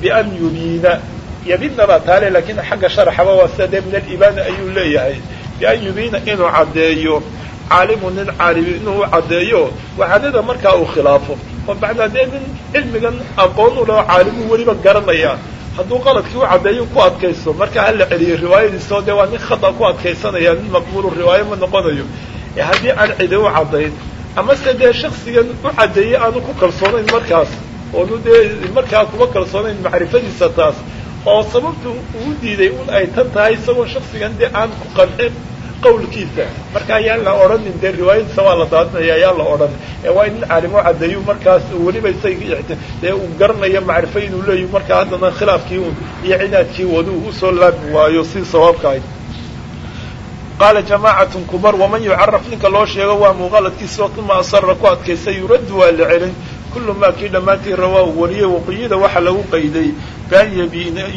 bian yubiina yabidnabaa taale laakiin xagga sharaxaba waa sida dee min alibaana ayuu leeyahay bian yubiina inuu caddeeyo caalimu nin caalimi inuu caddeeyo waxaanada markaa uu khilaafo. Oo macnaa dee nin cilmigan aqoon u leo caalimu weliba garanaya hadduu qaladkii u caddeeyo ku adkaysto. Markaa hala celiyo riwaayadiisa oo dee waa nin khata ku adkaysanaya nin maqbuulu riwaayo ma noqonayo. Ee haddii aan cidi u caddayn amase dee shaksigan u caddeeyey aanu ku kalsoonayn markaas oonu dee markaa kuma kalsoonayn macrifadiisa taas oo sababtu uu diiday un ay tan tahay isagoo shaksigan dee aan ku qancin qawlkiisa marka ayaan la odhanin dee riwaayadiisa waa la daadinaya ayaan la odhan. Ee waa in nin caalim u caddeeyo markaas weliba isaga dee uu garanayo macrifo inuu leeyahy markaa haddana khilaafkii un iyo cinaadkii wadu u soo laami waayo si sawaabka ahy qaala jamaacatun kubar waman yucaraf ninka loo sheego waa muuqaladkiisa uma asara ku adkaystay yuraddu waa la celin kullu maa kii dhammaantii rawaa u wariyey waqiyida waxa lagu qayday. Bian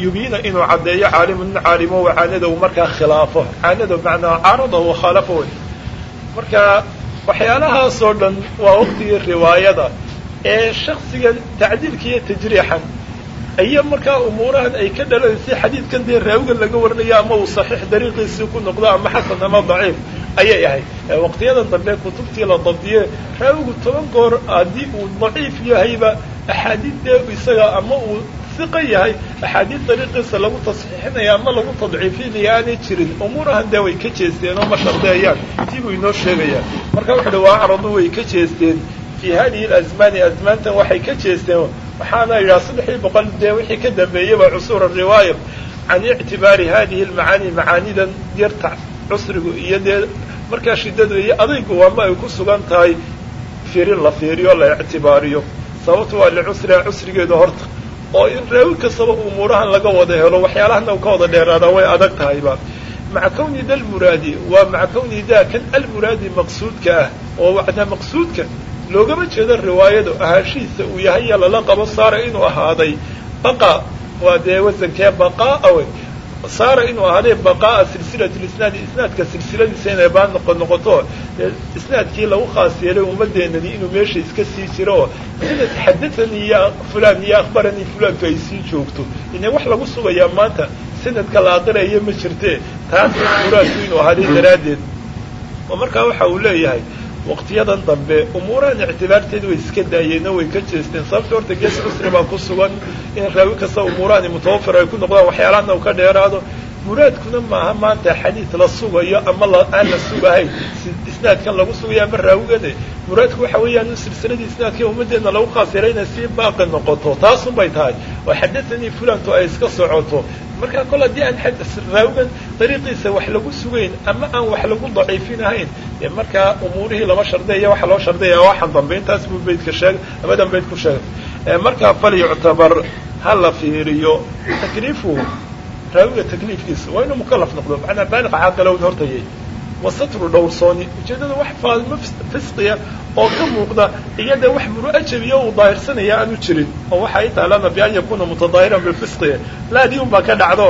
yubiina inuu caddeeyo caalimu caalimo wa caanada uu markaa khilaafo. Caanada macnaa caarada u khaalafo wey marka waxyaalahaasoo dhan waa waqtigii riwaayada ee shaksiga tacdiilka iyo tajriixan iyo markaa umuurahan ay ka dhalanaysay xadiidkan dee raawiga laga warinayo ama uu saxiix dariiqiisii ku noqdo ama xasan ama daciif ayay ahayd. Waqtiyadan dambe kutubtii la dabdiye raawigu toban goor haddii uu daciif yahayba axaadiid dee isaga ama uu siqa yahay axaadiid dariiqiisa lagu tasxiixinaya ama lagu tadciifinaya aanay jirin umuurahan dee way ka jeesteen oo ma shardeeyaan tii buu inoo sheegaya. Marka wuxu uhi waa caradu way ka jeesteen. Fii hadihi alazmaani azmaantan waxay ka jeesteen waxaana yidhaha saddexdii boqol dee wixii ka dambeeyeyba cusuura riwaaya can ictibaari hadihi almacaani macaanidan yarta cusrigu iyo dee markaa shiddadu iyo adaygu ama ay ku sugan tahay fiirin la fiiriyo la ictibaariyo. Sababtu waa licusriha cusrigeeda horta oo in raawi kastaba umuurahan laga wada helo waxyaalahana u ka wada dheeraada way adag tahayba maca kawni da almuraadi waa maca kawni da kan almuraadi maqsuudka ah oo macnaa maqsuudka loogama jeedo riwaayadu ahaanshihiisa uu yahay ya lala qabo saara inuu ahaaday baqa. Waa dee wasankee baqaaa wey saara inuu ahaaday baqaaa silsilati lisnaadi isnaadka silsiladiisa inay baan noqon noqoto. Isnaadkii lagu khaas yeelay ummadeenani inuu meesha iska sii jiro. Oo sida xadathanii iyo fulan iyo akhbaranii fulanku ay sii joogto. Ine wax lagu sugayaa maanta sanadka la aqrinayo ma jirte. Taas muraadku inuu ahaaday daraaddeed. Oo markaa waxa uu leeyahay waqtiyadan dambe umuurahan ictibaarteeda way iska daayeenoo way ka jeesteen. Sababta horta gees cusri baa ku sugan in raawi kasta umuurahani mutawafir ay ku noqdaan waxyaalaana uu ka dheeraado. Muraadkuna maaha maanta xadiid la sugayo ama aan la sugahayn isnaadkan lagu sugayo ama raawigane. Muraadku waxa weeyaan in silsiladii isnaadka ummaddeena lagu khaasira inay sii baaqi noqoto taasun bay tahay. Oo xadathanii fulantu ay iska socoto markaa kol haddii aan raawigan dariiqiisa wax lagu sugayn ama aan wax lagu daciifinahayn dee markaa umuurihii lama shardeeya waxa loo shardaya waxaan dambe intaas buu beydka sheegay abadan beyd ku sheegay. Markaa fal yuctabar ha la fiiriyo takliifuhu raawiga takliifkiisa waa inuu mukalaf noqdo macnaa baaliq caaqilowd hortayay wasatru dhowrsooni ujeeddada wax faalmo fisqiya oo ka muuqda iyada wax muru'ajabiya uu daahirsanaya aanu jirin oo waxa ay taalana bian yakuna mutadaahiran bilfisqi laadii un baa ka dhacdo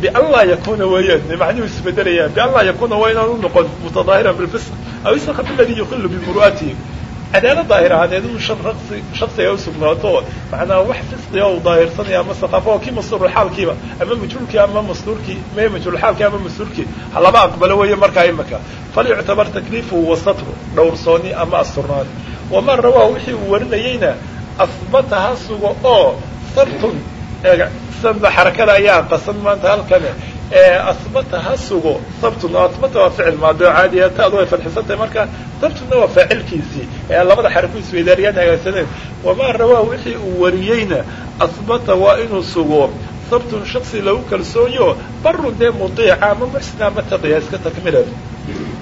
bian laa yakuna weeyaan macnuhu isbedelaya bian laa yakuna waa inaanu noqon mutadaahiran bilfisq aw isqa biladii yuqilu bimuru'atihi cadaalad daahir ahaaneed inu shaqsi shaksiga usugnaato macnaa wax fisqiga uu daahirsanaya ama saqaafo oo kii masruurxaalkiiba ama majhuulkii ama masruurkii me majhuulxaalkii ama masruurkii ha laba aqbalo weeye markaa imaka fal yuctabar takliifuhu wasatru dhowrsooni ama asturnaani waman rawaahu wixii uu warinayeyna asbata ha sugo oo sartun sanda xarakada ayaa qasan maanta halkane asbata ha sugo sabtun asbata waa ficil maado caadiya taadu way fadxisantahay marka sabtunna waa faacilkiisii labada xarako isweydaariyaan hagaagsaneen wamaa rawaa wixii uu wariyeyna asbata waa inuu sugo sabtun shaksi lagu kalsoonyo barun dee mudiica ama muxsina ama taqiya iska takmilan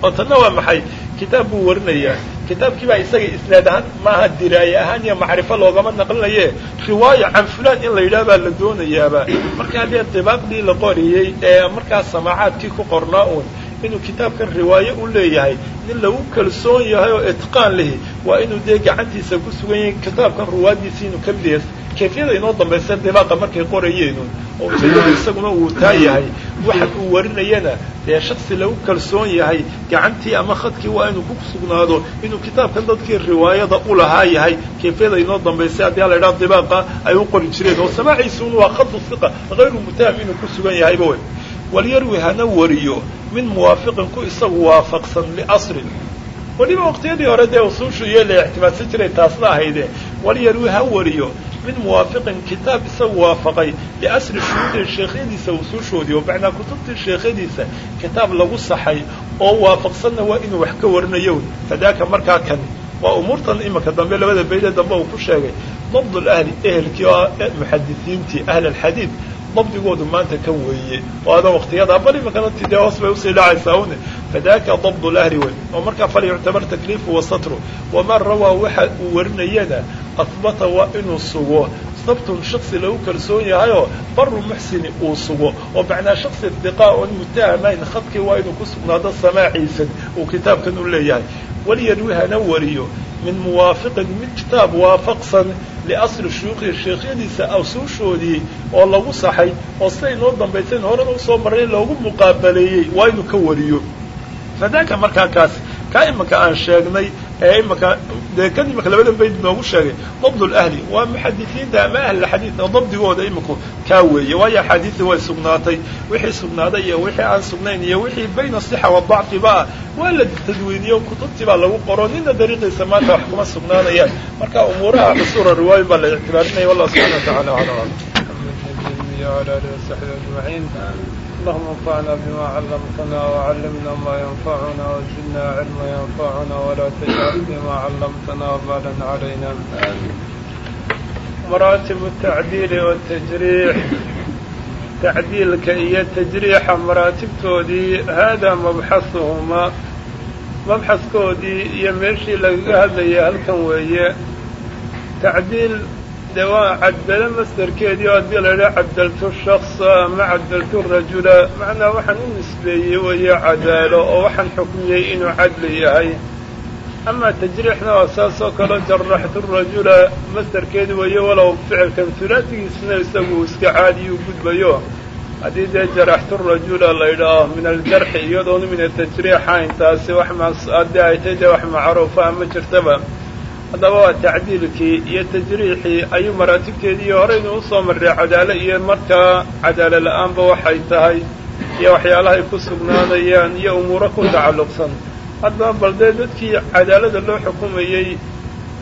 oo tanna waa maxay? Kitaab buu warinayaa kitaabkii baa isaga isnaad ahaan maaha diraaye ahaan iyo macrifo loogama naqlinaye. Riwaayo can fulan in la yidhaha baa la doonayaaba. Markaa dee dibaaqdii la qoriyey ee markaa samaacaadkii ku qornaa uun inuu kitaabkan riwaaye u leeyahay nin lagu kalsoon yahay oo itqaan lehi waa inuu dee gacantiisa ku sugan yahay kitaabkan ruwaadiisi inuu ka yahay kayfiyada inoo dambaysa dibaaqa markay qorayeen oo isaguna uu taa yahay waxa uu warinayana dee shaksi lagu kalsoon yahay gacantii ama khadkii waa inuu ku sugnaado inuu kitaabkan dadkii riwaayada u lahaa yahay kayfiyada inoo dambaysa haddii la idhaha dibaaqa ay u qori jireen oo samaaciisuna waa khadu hiqa hayru mutaham inuu ku sugan yahayba wey walyarwi hana wariyo min muwaafiqin ku isagu waafaqsan liasrin. Weliba waqtiyadii hore dee usuushu iyo la ictimaadsan jiray taasna ahayde walyarwi ha wariyo min muwaafiqin kitaab isagu waafaqay liasri shuhuudin sheekhyadiisa usuushoodii oo macnaa kutubtii sheekhyadiisa kitaab lagu saxay oo waafaqsanna waa inuu wax ka warinayo. Fadaaka markaa kan waa umuurtan imika dambe labada beydee dambe uu ku sheegay dabd ahli ehelkii oo muxadisiintii ahl alxadiid dabdigoodu maanta kan weeye. Oo ada waqtiyadaa bal imikana ti dee hoos bay u sii dhacaysaa une fadaaka dabd lahli wey oo markaa fal yuctabar takliifu wasatru waman rawaa waxa uu warinayana ahbata waa inuu sugo sabtun shaksi lagu kalsoon yahayoo baru muxsini uu sugo. Oo macnaa shaksi diqaa oon mutahamayn khadkii waa inuu ku sugnaado samaaciisan uu kitaabkan u leeyahay. Walyarwi hana wariyo min muwaafiqin mid kitaab waafaqsan liasli shuyuukhii sheekhyadiisa awsuushoodii oo lagu saxay oo siday noo dambaysayn horena u soo marray loogu muqaabaleeyey waa inuu ka wariyo. Fadaaka markaa kaasi kaa imika aan sheegnay ee imaka dee kadib maka labada bayd noogu sheegay dabd ahli waa muxadisiinta ama ahla xadiid oo dabdigooda iminku kaa weeye waayo axaadiisi way sugnaatay wixii sugnaaday iyo wixii aan sugnayn iyo wixii bayna asixa wadacfiba ah waa la tadwiiniyo kutubtii baa lagu qoro nina dariiqiisa maanta wax kuma sugnaanayaan. Marka umuuraha xusuura riwaayo baa la ictibaarinaya wallah subxana
wa tacala ala alam اللهم انفعنا بما علمتنا وعلمنا ما ينفعنا وزدنا علما ينفعنا ولا تجعل بما علمتنا وبالا علينا
مراتب التعديل والتجريح تعديلك iyo تجريixa maraatibtoodii haadaa mabxahumaa mabxaskoodii iyo meeshii lagaga hadlaya halkan weeye tacdiil de waa cadalo masderkeedii oo haddii la idhaha cadaltu shaksa ama cadaltu rajula macnaa waxaan u nisbeeyey weeye cadaalo oo waxaan xukmiyey inuu cadli yahay ama tajriixna waa saas oo kale jaraxtu rajula masderkeedi weeye walow ficilkan hulaatigiisna isagu iska caadiyi u gudbayo haddii dee jaraxtu rajula la yidhaaho min aljarxi iyadoonu min atajriix ahayn taasi wax haddii ay tahay dee wax macruufa ama jirtaba
haddaba waa tacdiilkii iyo tajriixii ayuu maraatibteedii horeynu u soo marray cadaalo iyo markaa cadaalo la'aanba waxay tahay iyo waxyaalahay ku sugnaanayaan iyo umuuro ku tacalluqsan. Haddaba bal dee dadkii cadaalada loo xukumayey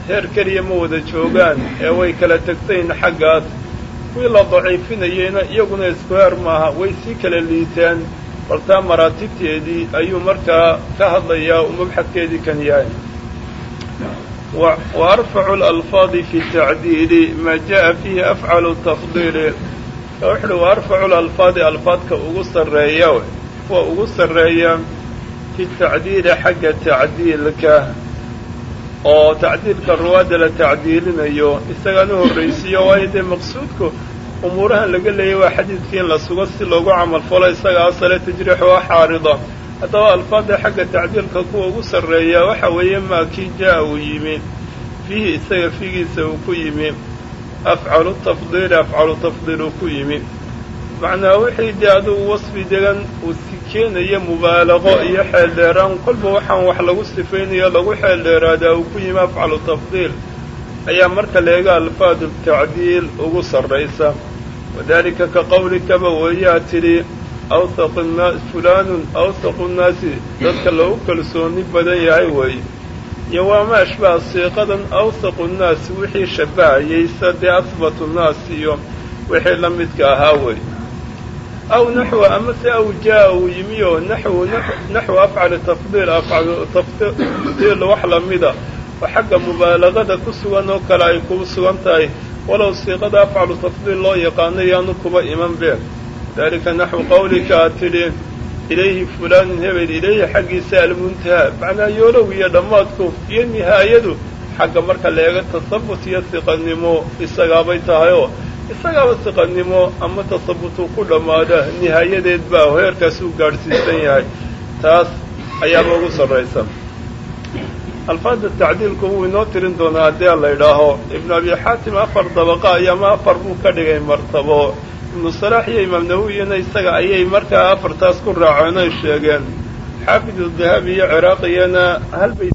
heer keliya ma wada joogaan ee way kala tegtayn xaggaas. Kuwii la daciifinayeyna iyaguna isku heer maaha way sii kala liitaan bal taa maraatibteedii ayuu markaa ka hadlayaa uu mabxadkeedii kan yahay lalfaadi fi tacdiili maa jaءa fiihi afcalu tafdiili wuxuuhi wa arfacu lalfaadi alfaadka ugu sarreeya kuwa ugu sarreeya fi tacdiili xagga tacdiilka oo tacdiilka ruwaadda la tacdiilinayo isagana horraysiiyo waayo dee maqsuudku umuurahan laga leeyay waa xadiidkii in la sugo si loogu camalfalo isaga asale waa xaarida haddaba alfaadda xagga tacdiilka kuwa ugu sarreeya waxa weeye maa kii jaa uu yimi. Fiihi isaga figiisa uu ku yimi. Afcalu tafdiili afcalu tafdiil uu ku yimi. Macnaa wixii dee adugu wasfi degan uu si mubaalaqo iyo xeeldheeraan kolba waxaan wax lagu sifaynayo lagu xeeldheeraadaa uu ku yimi afcalu tafdiil. Ayaa marka leega alfaadu tacdiil ugu sarraysa. Wadaalika ka qowlikaba weeyaa tidhi fulaanun awsaqu nnaasi dadka lagu kalsooni badan yahay weeye iyo waama ashbaha siiqadan awsaqu nnaasi wixii shabbahayay sa dee asbatu nnaas iyo wixii la midka ahaa wey aw naxwa amase aw jaa uu yimi oo naxwu naxwu afcali tafdiil tafdiil wax lamida oo xagga mubaalagada ku sugan oo kale ay ku sugan tahay walow siiqada afcalu tafdiil loo yaqaano yaanu kuba iman been dalika naxwu qawlika aad tidhi ilayhi fulaanun hebel ilayhi xaggiisa almuntaha macnaa yoolow iyo dhammaadku iyo nihaayadu xagga marka la eego tasabut iyo siqanimo isagaabay tahayoo isagaaba siqannimo ama tasabutu ku dhammaada nihaayadeed baa heerkaas uu gaadhsiisan yahay taas ayaaba ugu sarraysa alfaada tacdiilku wuu inoo tirin doonaa haddii la idhaaho ibnu abi xaatim afar dabaqa ayaama afar buu ka dhigay martabo ibnu salaax iyo imaam nawowiyana isaga ayay markaa afartaas ku raaceen oy sheegeen. Xaafid dahabi iyo ciraaqiyana halbay